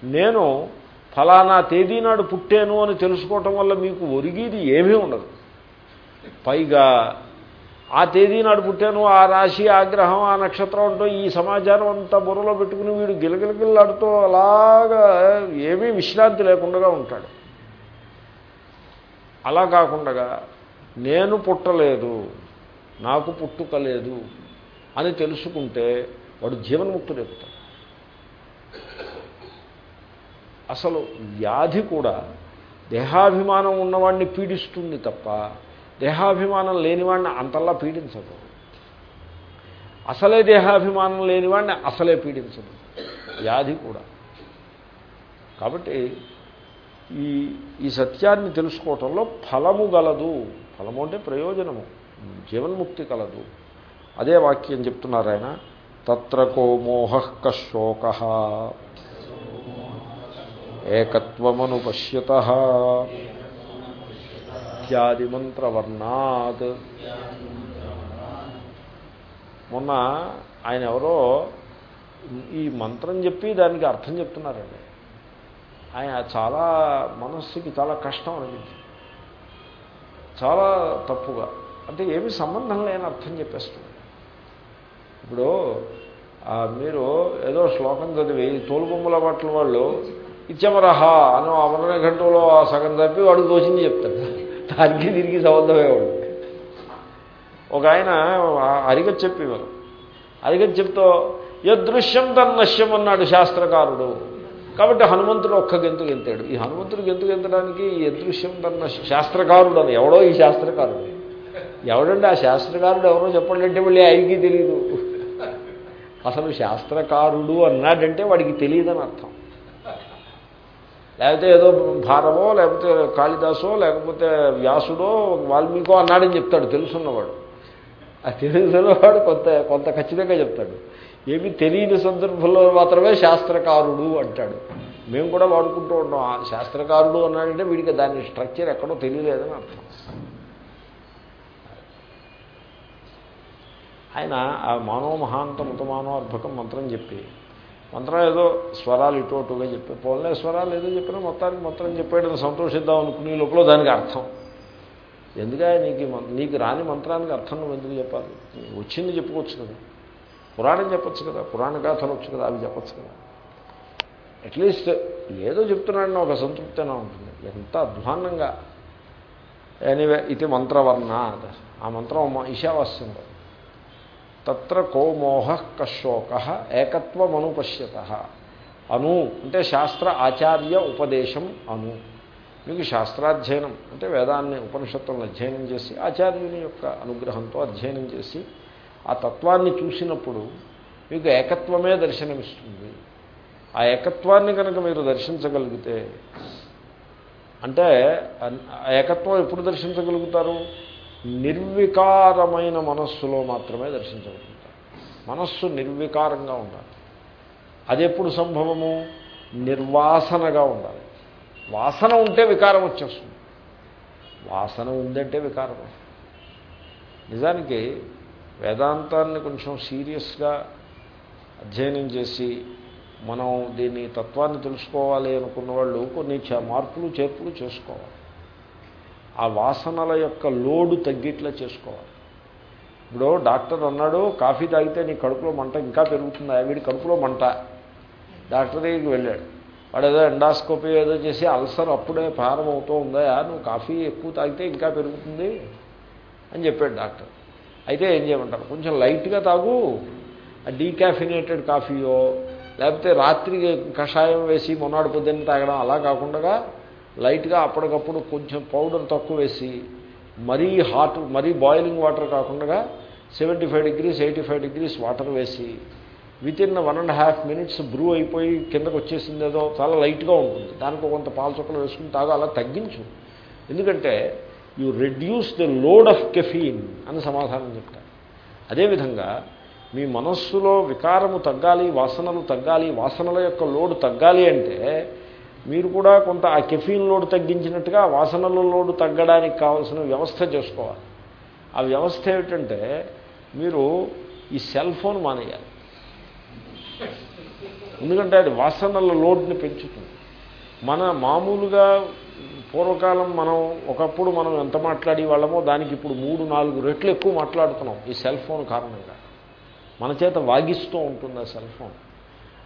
నేను ఫలానా తేదీ నాడు పుట్టాను అని తెలుసుకోవటం వల్ల మీకు ఒరిగేది ఏమీ ఉండదు. పైగా ఆ తేదీ నాడు పుట్టాను ఆ రాశి ఆగ్రహం ఆ నక్షత్రం అంటూ ఈ సమాచారం అంతా బుర్రలో పెట్టుకుని వీడు గిలగిలగిల్లాడుతూ అలాగా ఏమీ విశ్రాంతి లేకుండా ఉంటాడు. అలా కాకుండా నేను పుట్టలేదు నాకు పుట్టుక లేదు అని తెలుసుకుంటే వాడు జీవన్ముక్తుడెక్కుతాడు అసలు వ్యాధి కూడా దేహాభిమానం ఉన్నవాడిని పీడిస్తుంది తప్ప దేహాభిమానం లేనివాడిని అంతల్లా పీడించదు. అసలే దేహాభిమానం లేనివాడిని అసలే పీడించదు. వ్యాధి కూడా. కాబట్టి ఈ ఈ సత్యాన్ని తెలుసుకోవటంలో ఫలము గలదు. ఫలము అంటే ప్రయోజనము. జీవన్ముక్తి కలదు. అదే వాక్యం చెప్తున్నారు ఆయన. తత్రకో మోహ కశోక. ఏకత్వమను పశ్యత ఇత్యాదిమంత్రవర్ణాత్ మొన్న ఆయన ఎవరో ఈ మంత్రం చెప్పి దానికి అర్థం చెప్తున్నారండి. ఆయన చాలా మనస్సుకి చాలా కష్టం అనిపించింది. చాలా తప్పుగా. అంటే ఏమి సంబంధం లేని అర్థం చెప్పేస్తుంది. ఇప్పుడు మీరు ఏదో శ్లోకం చదివి తోలుబొమ్మల బట్టల వాళ్ళు ఇచ్చమరహ అని అమరణ గంటలో ఆ సగం తప్పి వాడు తోచింది చెప్తాడు. దానికి తిరిగి సంబంధమే వాడు ఒక ఆయన అరిగ చెప్పేవారు అరిగ చెప్తూ యదృశ్యం తన్నశ్యం అన్నాడు శాస్త్రకారుడు. కాబట్టి హనుమంతుడు ఒక్క గెంతు గెంతాడు. ఈ హనుమంతుడు గెంతు గెంతడానికి యదృశ్యం తన్న శాస్త్రకారుడు అని ఎవడో ఈ శాస్త్రకారుడు. ఎవడండి ఆ శాస్త్రకారుడు ఎవరో చెప్పండి అంటే మళ్ళీ ఆయనకి తెలియదు అసలు శాస్త్రకారుడు అన్నాడంటే వాడికి తెలియదని అర్థం. లేకపోతే ఏదో భారమో లేకపోతే కాళిదాసో లేకపోతే వ్యాసుడో వాల్మీకో అన్నాడని చెప్తాడు తెలుసున్నవాడు. ఆ తెలుసున్నవాడు కొంత కొంత ఖచ్చితంగా చెప్తాడు. ఏమి తెలియని సందర్భంలో మాత్రమే శాస్త్రకారుడు అంటాడు. మేము కూడా వాడుకుంటూ ఉంటాం. ఆ శాస్త్రకారుడు అన్నాడంటే వీడికి దాని స్ట్రక్చర్ ఎక్కడో తెలియలేదని అర్థం. ఆయన ఆ మానవ మహాంత ముతమానవార్భకం మంత్రం చెప్పి మంత్రం ఏదో స్వరాలు ఇటు అటుగా చెప్పి పోలనే స్వరాలు ఏదో చెప్పినా మొత్తానికి మంత్రం చెప్పాడని సంతోషిద్దాం అనుకునే లోపల దానికి అర్థం. ఎందుక నీకు నీకు రాని మంత్రానికి అర్థం నువ్వు ఎందుకు చెప్పాలి? వచ్చింది చెప్పుకోవచ్చు కదా. పురాణం చెప్పొచ్చు కదా పురాణ గాథలు వచ్చు కదా అవి చెప్పచ్చు కదా. అట్లీస్ట్ ఏదో చెప్తున్నాడని ఒక సంతృప్తినా ఉంటుంది. ఎంత అధ్వాన్నంగా. ఎనీవే ఇది మంత్రవర్ణ ఆ మంత్రం ఈశావాస్యంలో. తత్ర కోమోహ కశోక ఏకత్వమనుపశ్యత. అను అంటే శాస్త్ర ఆచార్య ఉపదేశం అను. మీకు శాస్త్రాధ్యయనం అంటే వేదాన్ని ఉపనిషత్తులను అధ్యయనం చేసి ఆచార్యుని యొక్క అనుగ్రహంతో అధ్యయనం చేసి ఆ తత్వాన్ని చూసినప్పుడు మీకు ఏకత్వమే దర్శనమిస్తుంది. ఆ ఏకత్వాన్ని కనుక మీరు దర్శించగలిగితే అంటే ఏకత్వం ఎప్పుడు దర్శించగలుగుతారు? నిర్వికారమైన మనస్సులో మాత్రమే దర్శించగలుగుతారు మనస్సు నిర్వికారంగా ఉండాలి. అది ఎప్పుడు సంభవము? నిర్వాసనగా ఉండాలి. వాసన ఉంటే వికారం వచ్చేస్తుంది. వాసన ఉందంటే వికారం నిజానికి వేదాంతాన్ని కొంచెం సీరియస్గా అధ్యయనం చేసి మనం దీని తత్వాన్ని తెలుసుకోవాలి అనుకున్న వాళ్ళు కొన్ని మార్పులు చేర్పులు చేసుకోవాలి. ఆ వాసనల యొక్క లోడు తగ్గిట్లా చేసుకోవాలి. ఇప్పుడు డాక్టర్ అన్నాడు కాఫీ తాగితే నీ కడుపులో మంట ఇంకా పెరుగుతుంది వీడి కడుపులో మంట. డాక్టర్ దగ్గరికి వెళ్ళాడు. వాడు ఏదో ఎండాస్కోపీ ఏదో చేసి అల్సర్ అప్పుడే ప్రారంభమవుతూ ఉందా నువ్వు కాఫీ ఎక్కువ తాగితే ఇంకా పెరుగుతుంది? అని చెప్పాడు డాక్టర్. అయితే ఏం చేయమంటారు? కొంచెం లైట్గా తాగు డీకాఫినేటెడ్ కాఫీయో లేకపోతే రాత్రి కషాయం వేసి మొన్నాడు పొద్దున్న తాగడం అలా కాకుండా లైట్గా అప్పటికప్పుడు కొంచెం పౌడర్ తక్కువ వేసి మరీ హాట్ మరీ బాయిలింగ్ వాటర్ కాకుండా seventy five degrees eighty five degrees water వేసి within one and half minutes brew అయిపోయి కిందకు వచ్చేసింది ఏదో చాలా లైట్గా ఉంటుంది. దానికి కొంత పాల చుక్కలు వేసుకుని తాగా అలా తగ్గించు. ఎందుకంటే you reduce the load of caffeine అని సమాధానం చెప్తారు. అదేవిధంగా మీ మనస్సులో వికారము తగ్గాలి వాసనలు తగ్గాలి వాసనల యొక్క లోడ్ తగ్గాలి అంటే మీరు కూడా కొంత ఆ కెఫీన్ లోడ్ తగ్గించినట్టుగా వాసనల లోడు తగ్గడానికి కావాల్సిన వ్యవస్థ చేసుకోవాలి. ఆ వ్యవస్థ ఏమిటంటే మీరు ఈ సెల్ ఫోన్ మానేయాలి. ఎందుకంటే అది వాసనల లోడ్ని పెంచుతుంది. మన మామూలుగా పూర్వకాలం మనం ఒకప్పుడు మనం ఎంత మాట్లాడి వాళ్ళమో దానికి ఇప్పుడు మూడు నాలుగు రెట్లు ఎక్కువ మాట్లాడుతున్నాం ఈ సెల్ ఫోన్ కారణంగా. మన చేత వాగిస్తూ ఉంటుంది ఆ సెల్ ఫోన్.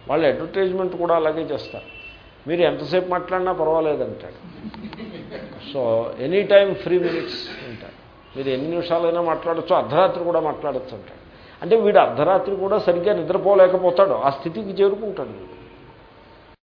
వాళ్ళు అడ్వర్టైజ్మెంట్ కూడా అలాగే చేస్తారు. మీరు ఎంతసేపు మాట్లాడినా పర్వాలేదంటాడు. So any time free minutes ఉంటాడు. మీరు ఎన్ని నిమిషాలైనా మాట్లాడచ్చు అర్ధరాత్రి కూడా మాట్లాడచ్చు అంటాడు. అంటే వీడు అర్ధరాత్రి కూడా సరిగ్గా నిద్రపోలేకపోతాడు. ఆ స్థితికి చేరుకుంటాడు వీడు.